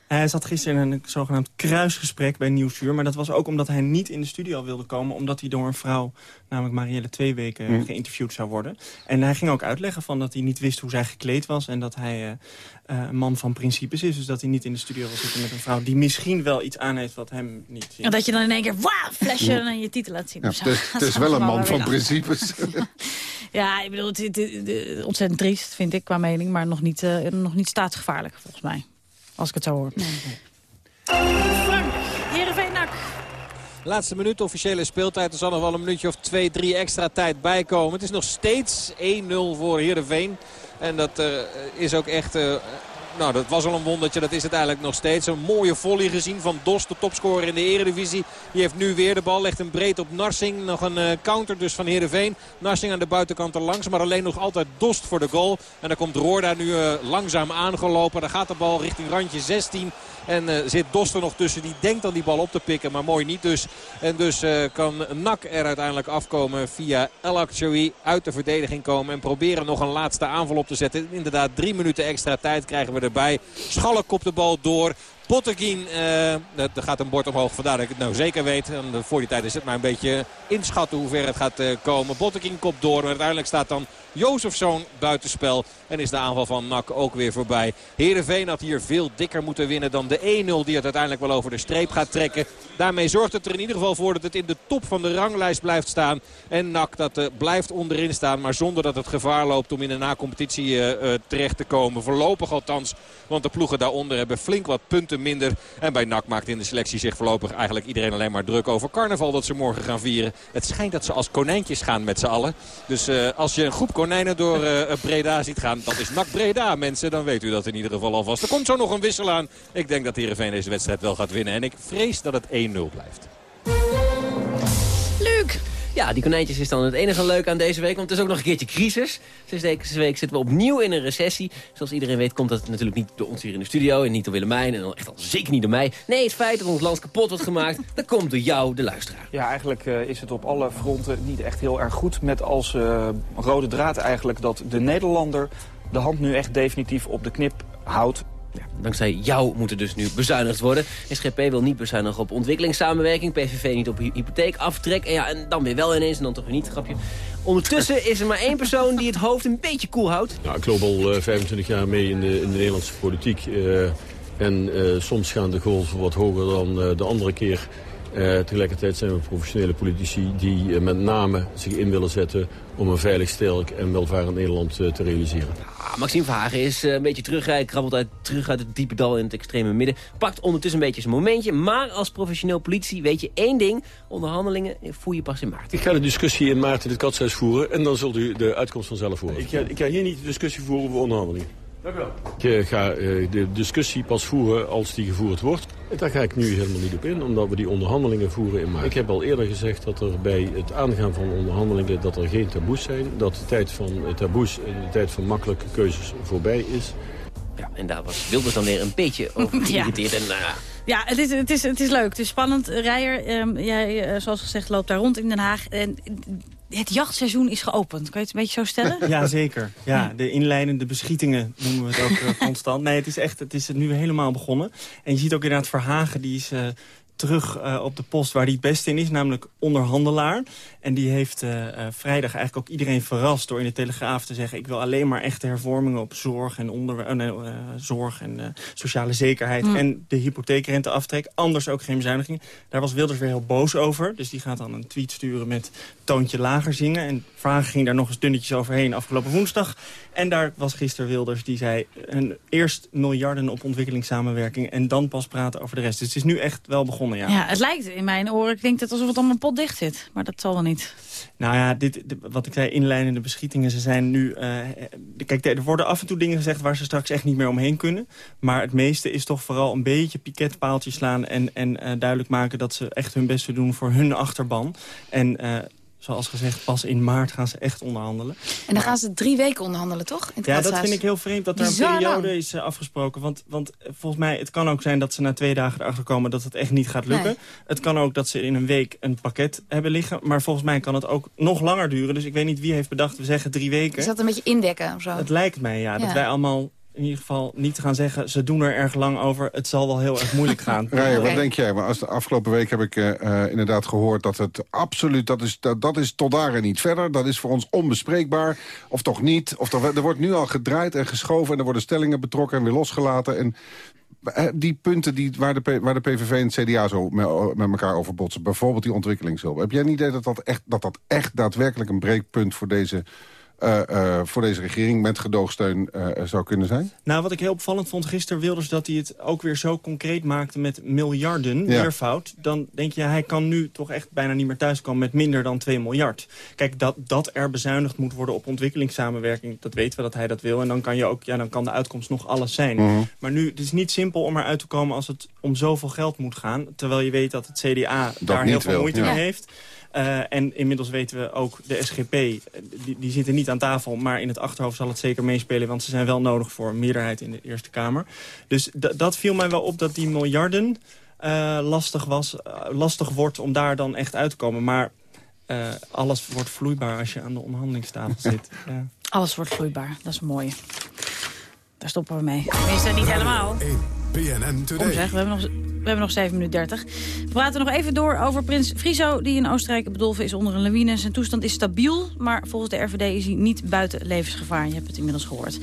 Hij zat gisteren in een zogenaamd kruisgesprek bij Nieuwsuur. Maar dat was ook omdat hij niet in de studio wilde komen. Omdat hij door een vrouw, namelijk Marielle twee weken, Hm. geïnterviewd zou worden. En hij ging ook uitleggen van dat hij niet wist hoe zij gekleed was. En dat hij eh, eh, een man van principes is. Dus dat hij niet in de studio wil zitten met een vrouw die misschien wel iets aan heeft wat hem niet En dat je dan in één keer, wauw, flesje en dan je titel laat zien. Ja, het is, het is wel een man van principes. Ja, ik bedoel, het, het- het- het- ontzettend triest, vind ik, qua mening. Maar nog niet, eh, nog niet staatsgevaarlijk, volgens mij. Als ik het zo hoor. Frank, Heerenveen. Laatste minuut, officiële speeltijd. Er zal nog wel een minuutje of twee, drie extra tijd bij komen. Het is nog steeds 1-0 voor Heerenveen. En dat eh, is ook echt... eh, nou, dat was al een wondertje. Dat is het eigenlijk nog steeds. Een mooie volley gezien van Dos, de topscorer in de eredivisie. Die heeft nu weer de bal. Legt hem breed op Narsing. Nog een eh, counter dus van Heerenveen. Narsing aan de buitenkant er langs. Maar alleen nog altijd Dost voor de goal. En dan komt Roorda nu eh, langzaam aangelopen. Dan gaat de bal richting randje 16. En eh, zit Dost er nog tussen. Die denkt dan die bal op te pikken. Maar mooi niet dus. En dus eh, kan Nak er uiteindelijk afkomen via El. Uit de verdediging komen. En proberen nog een laatste aanval op te zetten. Inderdaad drie minuten extra tijd krijgen we erbij. Schalk kopt de bal door. Botteguin, eh, er gaat een bord omhoog, vandaar dat ik het nou zeker weet. En voor die tijd is het maar een beetje inschatten hoe ver het gaat komen. Botteguin kopt door, maar uiteindelijk staat dan Jozefzoon buitenspel. En is de aanval van NAC ook weer voorbij. Heerenveen had hier veel dikker moeten winnen dan de 1-0 die het uiteindelijk wel over de streep gaat trekken. Daarmee zorgt het er in ieder geval voor dat het in de top van de ranglijst blijft staan. En NAC dat eh, blijft onderin staan, maar zonder dat het gevaar loopt om in de na-competitie eh, eh, terecht te komen. Voorlopig althans, want de ploegen daaronder hebben flink wat punten minder. En bij NAC maakt in de selectie zich voorlopig eigenlijk iedereen alleen maar druk over carnaval dat ze morgen gaan vieren. Het schijnt dat ze als konijntjes gaan met z'n allen. Dus als je een groep konijnen door eh, Breda ziet gaan, dat is NAC Breda mensen. Dan weet u dat in ieder geval alvast. Er komt zo nog een wissel aan. Ik denk dat Heerenveen deze wedstrijd wel gaat winnen. En ik vrees dat het 1-0 blijft. Luc. Ja, die konijntjes is dan het enige leuk aan deze week. Want het is ook nog een keertje crisis. Dus deze week zitten we opnieuw in een recessie. Zoals iedereen weet komt dat natuurlijk niet door ons hier in de studio. En niet door Willemijn. En dan echt al zeker niet door mij. Nee, het feit dat ons land kapot wordt gemaakt. dat komt door jou, de luisteraar. Ja, eigenlijk eh, is het op alle fronten niet echt heel erg goed. Met als eh, rode draad eigenlijk dat de Nederlander de hand nu echt definitief op de knip houdt. Dankzij jou moet er dus nu bezuinigd worden. SGP wil niet bezuinigen op ontwikkelingssamenwerking. PVV niet op hy- hypotheekaftrek. En, ja, en dan weer wel ineens en dan toch weer niet, grapje. Ondertussen is er maar één persoon die het hoofd een beetje koel houdt. Nou, ik loop al eh, 25 jaar mee in de, in de Nederlandse politiek. eh, en eh, soms gaan de golven wat hoger dan eh, de andere keer. Eh, tegelijkertijd zijn we professionele politici die eh, met name zich in willen zetten... om een veilig, sterk en welvarend Nederland eh, te realiseren. Ah, Maxime Verhagen is een beetje terug. Hij krabbelt uit, terug uit het diepe dal in het extreme midden. Pakt ondertussen een beetje zijn momentje. Maar als professioneel politici weet je één ding. Onderhandelingen voer je pas in maart. Ik ga de discussie in maart in het katshuis voeren... en dan zult u de uitkomst vanzelf horen. Ik ga, ik ga hier niet de discussie voeren over onderhandelingen. Dank u wel. Ik eh, ga eh, de discussie pas voeren als die gevoerd wordt. En daar ga ik nu helemaal niet op in, omdat we die onderhandelingen voeren in maart. Ik heb al eerder gezegd dat er bij het aangaan van onderhandelingen... dat er geen taboes zijn, dat de tijd van eh, taboes en de tijd van makkelijke keuzes voorbij is. Ja, en daar was Wilders dan weer een beetje over geïrriteerd. En, nou ja, Ja, het is, het, is, het is leuk. Het is spannend. Rijer, ehm, jij, zoals gezegd, loopt daar rond in Den Haag. En het jachtseizoen is geopend. Kan je het een beetje zo stellen? Ja, zeker. Ja, de inleidende beschietingen noemen we het ook eh, constant. Nee, het is echt, het is nu helemaal begonnen. En je ziet ook inderdaad Verhagen, die is... eh, terug eh, op de post waar hij het beste in is, namelijk onderhandelaar. En die heeft eh, eh, vrijdag eigenlijk ook iedereen verrast door in de Telegraaf te zeggen... ik wil alleen maar echte hervormingen op zorg en, onder, nee, eh, zorg en sociale zekerheid... Mm. en de hypotheekrenteaftrek. Anders ook geen bezuinigingen. Daar was Wilders weer heel boos over. Dus die gaat dan een tweet sturen met toontje lager zingen. En Vragen ging daar nog eens dunnetjes overheen afgelopen woensdag. En daar was gisteren Wilders die zei... Een, eerst miljarden op ontwikkelingssamenwerking... en dan pas praten over de rest. Dus het is nu echt wel begonnen, ja. Ja, het lijkt in mijn oren, ik denk het alsof het allemaal pot dicht zit. Maar dat zal wel niet. Nou ja, dit, wat ik zei, inleidende beschietingen, ze zijn nu... eh, kijk, er worden af en toe dingen gezegd waar ze straks echt niet meer omheen kunnen. Maar het meeste is toch vooral een beetje piketpaaltjes slaan... en, en eh, duidelijk maken dat ze echt hun best willen doen voor hun achterban. En eh, zoals gezegd, pas in maart gaan ze echt onderhandelen. En dan gaan ze drie weken onderhandelen, toch? Ja, dat vind ik heel vreemd dat er een periode lang. is eh, afgesproken. Want, want eh, volgens mij, het kan ook zijn dat ze na twee dagen erachter komen dat het echt niet gaat lukken. Nee. Het kan ook dat ze in een week een pakket hebben liggen. Maar volgens mij kan het ook nog langer duren. Dus ik weet niet wie heeft bedacht, we zeggen drie weken. Is dat een beetje indekken of zo? Het lijkt mij, ja, dat wij allemaal in ieder geval niet gaan zeggen... ze doen er erg lang over, het zal wel heel erg moeilijk gaan. Rijer, wat denk jij? Maar als de afgelopen week heb ik eh, eh, inderdaad gehoord dat het absoluut... Dat is, dat, dat is tot daar en niet verder. Dat is voor ons onbespreekbaar. Of toch niet. Of er, er wordt nu al gedraaid en geschoven... en er worden stellingen betrokken en weer losgelaten. En eh, die punten die, waar, de, P- waar de PVV en het CDA zo met, met elkaar over botsen... bijvoorbeeld die ontwikkelingshulp. Heb jij een idee dat dat echt, dat dat echt daadwerkelijk een breekpunt... voor deze, eh, eh, voor deze regering met gedoogsteun eh, zou kunnen zijn? Nou, wat ik heel opvallend vond gisteren Wilders... dat hij het ook weer zo concreet maakte met miljarden, Ja. meervoud. Dan denk je, hij kan nu toch echt bijna niet meer thuiskomen met minder dan 2 miljard. Kijk, dat, dat er bezuinigd moet worden op ontwikkelingssamenwerking... dat weten we dat hij dat wil. En dan kan, je ook, ja, dan kan de uitkomst nog alles zijn. Mhm. Maar nu, het is niet simpel om eruit te komen als het om zoveel geld moet gaan. Terwijl je weet dat het CDA daar heel veel wil, moeite ja. mee heeft. Eh, en inmiddels weten we ook, de SGP, eh, die, die zitten niet aan tafel... maar in het achterhoofd zal het zeker meespelen... want ze zijn wel nodig voor een meerderheid in de Eerste Kamer. Dus dat viel mij wel op dat die miljarden eh, lastig, was, lastig wordt om daar dan echt uit te komen. Maar alles wordt vloeibaar als je aan de onderhandelingstafel zit. Ja. Alles wordt vloeibaar, dat is mooi. Daar stoppen we mee. Tenminste, niet helemaal. BNN Kom Today. zeg, we hebben, nog, we hebben nog 7 minuten 30. We praten nog even door over prins Friso... die in Oostenrijk bedolven is onder een lawine. Zijn toestand is stabiel, maar volgens de RVD is hij niet buiten levensgevaar. Je hebt het inmiddels gehoord.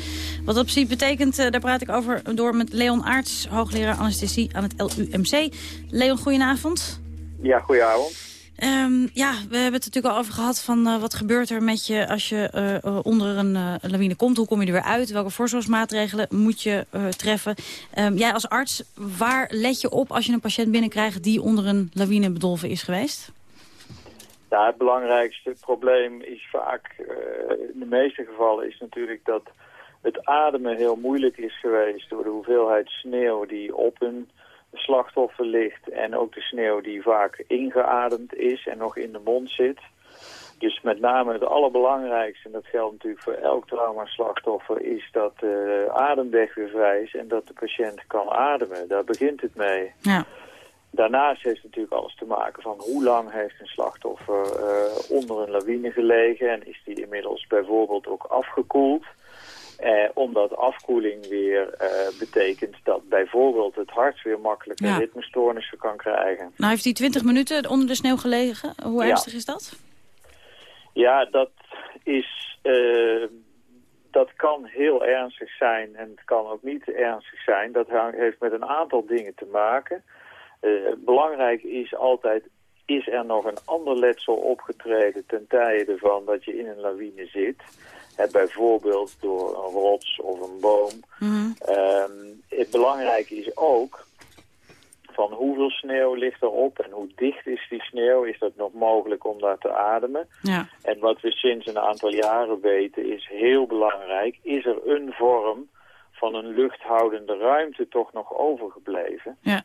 Wat dat precies betekent, eh, daar praat ik over door met Leon Aarts... hoogleraar anesthesie aan het LUMC. Leon, goedenavond. Ja, goedenavond. Ehm, ja, we hebben het natuurlijk al over gehad van eh, wat gebeurt er met je als je eh, eh, onder een lawine komt. Hoe kom je er weer uit? Welke voorzorgsmaatregelen moet je treffen? Ehm, jij als arts, waar let je op als je een patiënt binnenkrijgt die onder een lawine bedolven is geweest? Ja, het belangrijkste probleem is vaak, in de meeste gevallen, is natuurlijk dat het ademen heel moeilijk is geweest door de hoeveelheid sneeuw die op een slachtoffer ligt en ook de sneeuw die vaak ingeademd is en nog in de mond zit. Dus met name het allerbelangrijkste, en dat geldt natuurlijk voor elk traumaslachtoffer, is dat de ademweg weer vrij is en dat de patiënt kan ademen. Daar begint het mee. Ja. Daarnaast heeft het natuurlijk alles te maken van hoe lang heeft een slachtoffer eh, onder een lawine gelegen en is die inmiddels bijvoorbeeld ook afgekoeld. Eh, omdat afkoeling weer eh, betekent dat bijvoorbeeld het hart weer makkelijker Ja. ritmestoornissen kan krijgen. Nou heeft hij 20 minuten onder de sneeuw gelegen. Hoe Ja. ernstig is dat? Ja, dat is... eh, dat kan heel ernstig zijn en het kan ook niet ernstig zijn. Dat heeft met een aantal dingen te maken. Eh, belangrijk is altijd, is er nog een ander letsel opgetreden ten tijde van dat je in een lawine zit? Bijvoorbeeld door een rots of een boom. Ehm, het belangrijke is ook van hoeveel sneeuw ligt erop en hoe dicht is die sneeuw. Is dat nog mogelijk om daar te ademen? Ja. En wat we sinds een aantal jaren weten is heel belangrijk. Is er een vorm van een luchthoudende ruimte toch nog overgebleven? Ja.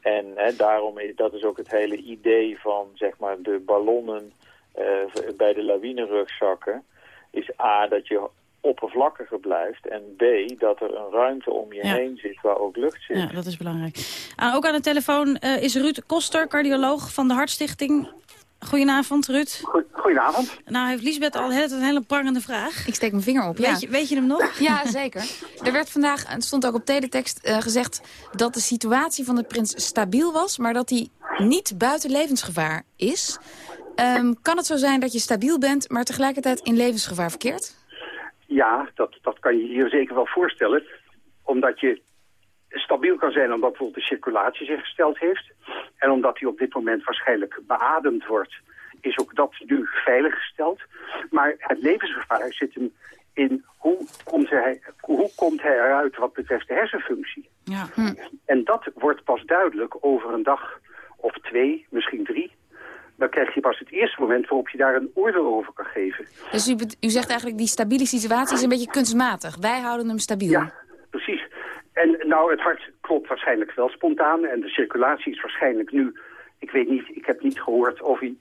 En hè, daarom is dat is ook het hele idee van zeg maar, de ballonnen eh, bij de lawinerugzakken. Is A, dat je oppervlakkiger blijft. En B, dat er een ruimte om je Ja. heen zit waar ook lucht zit. Ja, dat is belangrijk. Ah, ook aan de telefoon eh, is Ruud Koster, cardioloog van de Hartstichting. Goedenavond, Ruud. Goedenavond. Nou heeft Lisbeth al het een hele prangende vraag. Ik steek mijn vinger op, Weet, ja. je, weet je hem nog? Ja, zeker. Er werd vandaag, en het stond ook op teletext, eh, gezegd dat de situatie van de prins stabiel was, maar dat hij niet buiten levensgevaar is. Ehm, kan het zo zijn dat je stabiel bent, maar tegelijkertijd in levensgevaar verkeert? Ja, dat, dat kan je hier zeker wel voorstellen. Omdat je stabiel kan zijn omdat bijvoorbeeld de circulatie zich gesteld heeft. En omdat hij op dit moment waarschijnlijk beademd wordt, is ook dat nu veiliggesteld. Maar het levensgevaar zit hem in hoe komt hij, hoe komt hij eruit wat betreft de hersenfunctie. Ja. En dat wordt pas duidelijk over een dag of twee, misschien drie. Dan krijg je pas het eerste moment waarop je daar een oordeel over kan geven. Dus u, u zegt eigenlijk die stabiele situatie is een beetje kunstmatig. Wij houden hem stabiel. Ja, precies. En nou, het hart klopt waarschijnlijk wel spontaan. En de circulatie is waarschijnlijk nu... Ik weet niet, ik heb niet gehoord of hij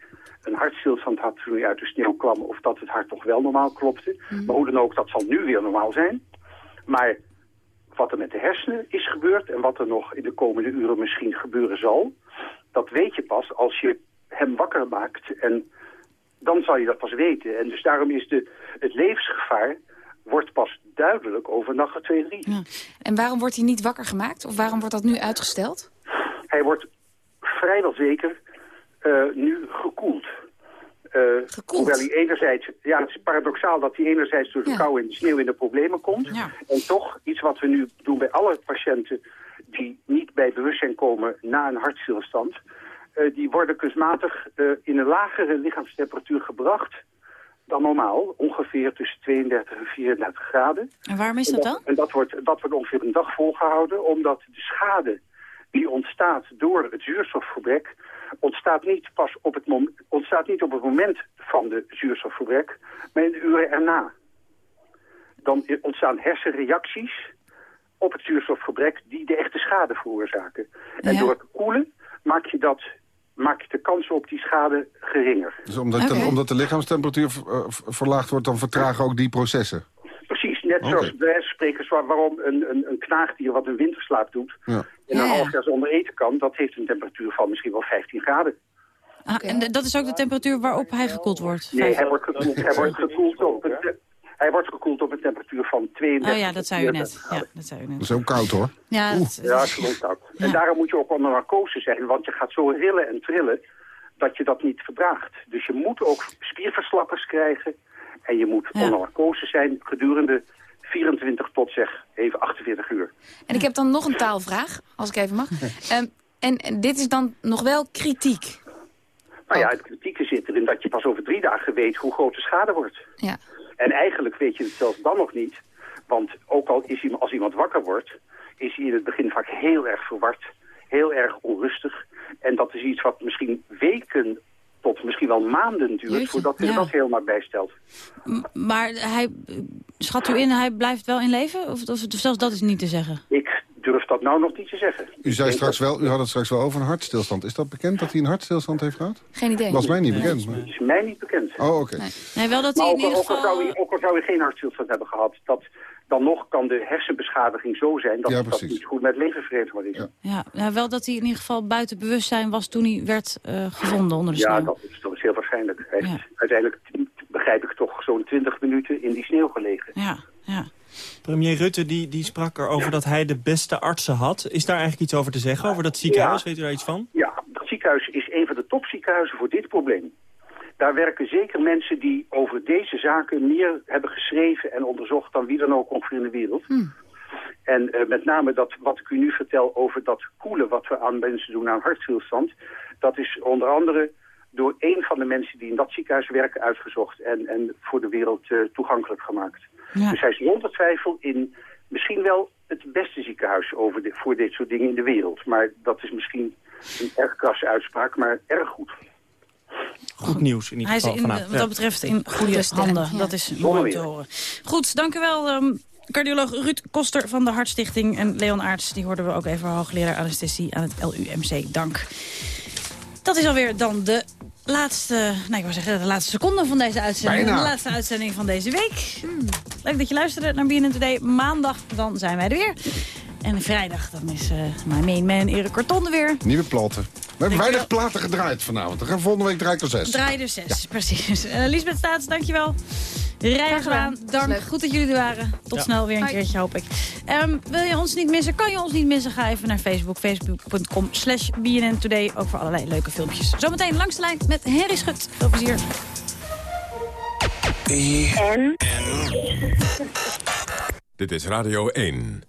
een hartstilstand had toen hij uit de sneeuw kwam... of dat het hart toch wel normaal klopte. Maar hoe dan ook, dat zal nu weer normaal zijn. Maar wat er met de hersenen is gebeurd... en wat er nog in de komende uren misschien gebeuren zal... dat weet je pas als je hem wakker maakt. En dan zal je dat pas weten. En dus daarom is de, het levensgevaar wordt pas duidelijk over nacht of twee, drie. En waarom wordt hij niet wakker gemaakt? Of waarom wordt dat nu uitgesteld? Hij wordt vrijwel zeker eh, nu gekoeld. Eh, Hoewel hij enerzijds... Ja, het is paradoxaal dat hij enerzijds door de kou en de sneeuw in de problemen komt. En toch, iets wat we nu doen bij alle patiënten die niet bij bewustzijn komen na een hartstilstand... eh, die worden kunstmatig eh, in een lagere lichaamstemperatuur gebracht dan normaal. Ongeveer tussen 32 en 34 graden. En waarom is dat dan? En dat wordt, dat wordt ongeveer een dag volgehouden, omdat de schade die ontstaat door het zuurstofgebrek, ontstaat niet pas op het, mom ontstaat niet op het moment van de zuurstofgebrek, maar in de uren erna. Dan ontstaan hersenreacties op het zuurstofgebrek die de echte schade veroorzaken. En door het koelen maak je, dat, maak je de kans op die schade geringer. Dus omdat, de, omdat de lichaamstemperatuur eh, verlaagd wordt, dan vertragen ook die processen. Precies, net zoals de sprekers waar, waarom een, een, een knaagdier wat een winterslaap doet... Ja. en een half jaar zonder eten kan, dat heeft een temperatuur van misschien wel 15 graden. Ah, en dat is ook de temperatuur waarop hij gekoeld wordt? Nee, hij wordt gekoeld, hij wordt gekoeld, op, te- hij wordt gekoeld op een temperatuur van 32 Oh ja, dat zei u net. 34 Ja, dat zei u net. Dat is ook koud hoor. Ja, dat- Ja, is gewoon koud. En daarom moet je ook onder narcose zijn, want je gaat zo rillen en trillen dat je dat niet verdraagt. Dus je moet ook spierverslappers krijgen en je moet onder narcose zijn gedurende 24 tot zeg even 48 uur. En ik heb dan nog een taalvraag, als ik even mag. Ehm, en, en dit is dan nog wel kritiek. Nou ja, het kritieke zit erin dat je pas over drie dagen weet hoe groot de schade wordt. Ja. En eigenlijk weet je het zelfs dan nog niet. Want ook al is iemand, als iemand wakker wordt, is hij in het begin vaak heel erg verward. Heel erg onrustig. En dat is iets wat misschien weken tot misschien wel maanden duurt... Jeetje, voordat hij ja. dat helemaal bijstelt. M- Maar hij, schat u in, hij blijft wel in leven? Of, of zelfs dat is niet te zeggen? Ik durf dat nou nog niet te zeggen. U, zei straks wel, u had het straks wel over een hartstilstand. Is dat bekend dat hij een hartstilstand heeft gehad? Geen idee. Was mij niet bekend. Maar... Is mij niet bekend. Oh, oké. Nee, wel dat hij ook, in ieder ook al geval... zou hij, ook al zou hij geen hartstilstand hebben gehad... Dat, dan nog kan de hersenbeschadiging zo zijn dat Ja, dat niet goed met levenverredbaar is. Ja, Ja, ja, wel dat hij in ieder geval buiten bewustzijn was toen hij werd eh, gevonden onder de sneeuw. dat, is, dat is heel waarschijnlijk. Hij heeft uiteindelijk, begrijp ik toch, zo'n 20 minuten in die sneeuw gelegen. Ja, ja. Premier Rutte die, die sprak erover dat hij de beste artsen had. Is daar eigenlijk iets over te zeggen, over dat ziekenhuis? Ja. Weet u daar iets van? Ja, dat ziekenhuis is een van de topziekenhuizen voor dit probleem. Daar werken zeker mensen die over deze zaken meer hebben geschreven en onderzocht dan wie dan ook ongeveer in de wereld. En eh, met name dat wat ik u nu vertel over dat koelen wat we aan mensen doen aan hartstilstand, dat is onder andere door een van de mensen die in dat ziekenhuis werken uitgezocht en, en voor de wereld eh, toegankelijk gemaakt. Dus hij is zonder twijfel in misschien wel het beste ziekenhuis over de, voor dit soort dingen in de wereld. Maar dat is misschien een erg krasse uitspraak, maar erg goed. Goed nieuws in ieder Hij is geval in, vanavond. wat dat betreft in goede handen. ja. Dat is mooi om te horen. Goed, dank u wel. ehm, cardioloog Ruud Koster van de Hartstichting en Leon Aarts. Die hoorden we ook even hoogleraar anesthesie aan het LUMC. Dank. Dat is alweer dan de laatste, nee, ik wou zeggen de laatste seconde van deze uitzending. Bijna. De laatste uitzending van deze week. Hmm. Leuk dat je luisterde naar BNN Today. Maandag dan zijn wij er weer. En vrijdag dan is eh mijn main man Erik Karton er weer. Nieuwe platen. We hebben weinig platen gedraaid vanavond. We gaan volgende week draai ik er zes. Draai er zes, precies. Eh Lisbeth Staats, dankjewel. Rijden gedaan, dank. Goed dat jullie er waren. Tot Ja. snel weer een keertje, hoop ik. Ehm, wil je ons niet missen? Kan je ons niet missen? Ga even naar Facebook. Facebook.com slash BNN Today. Ook voor allerlei leuke filmpjes. Zometeen langs de lijn met Henry Schut. Veel plezier. Dit is Radio 1.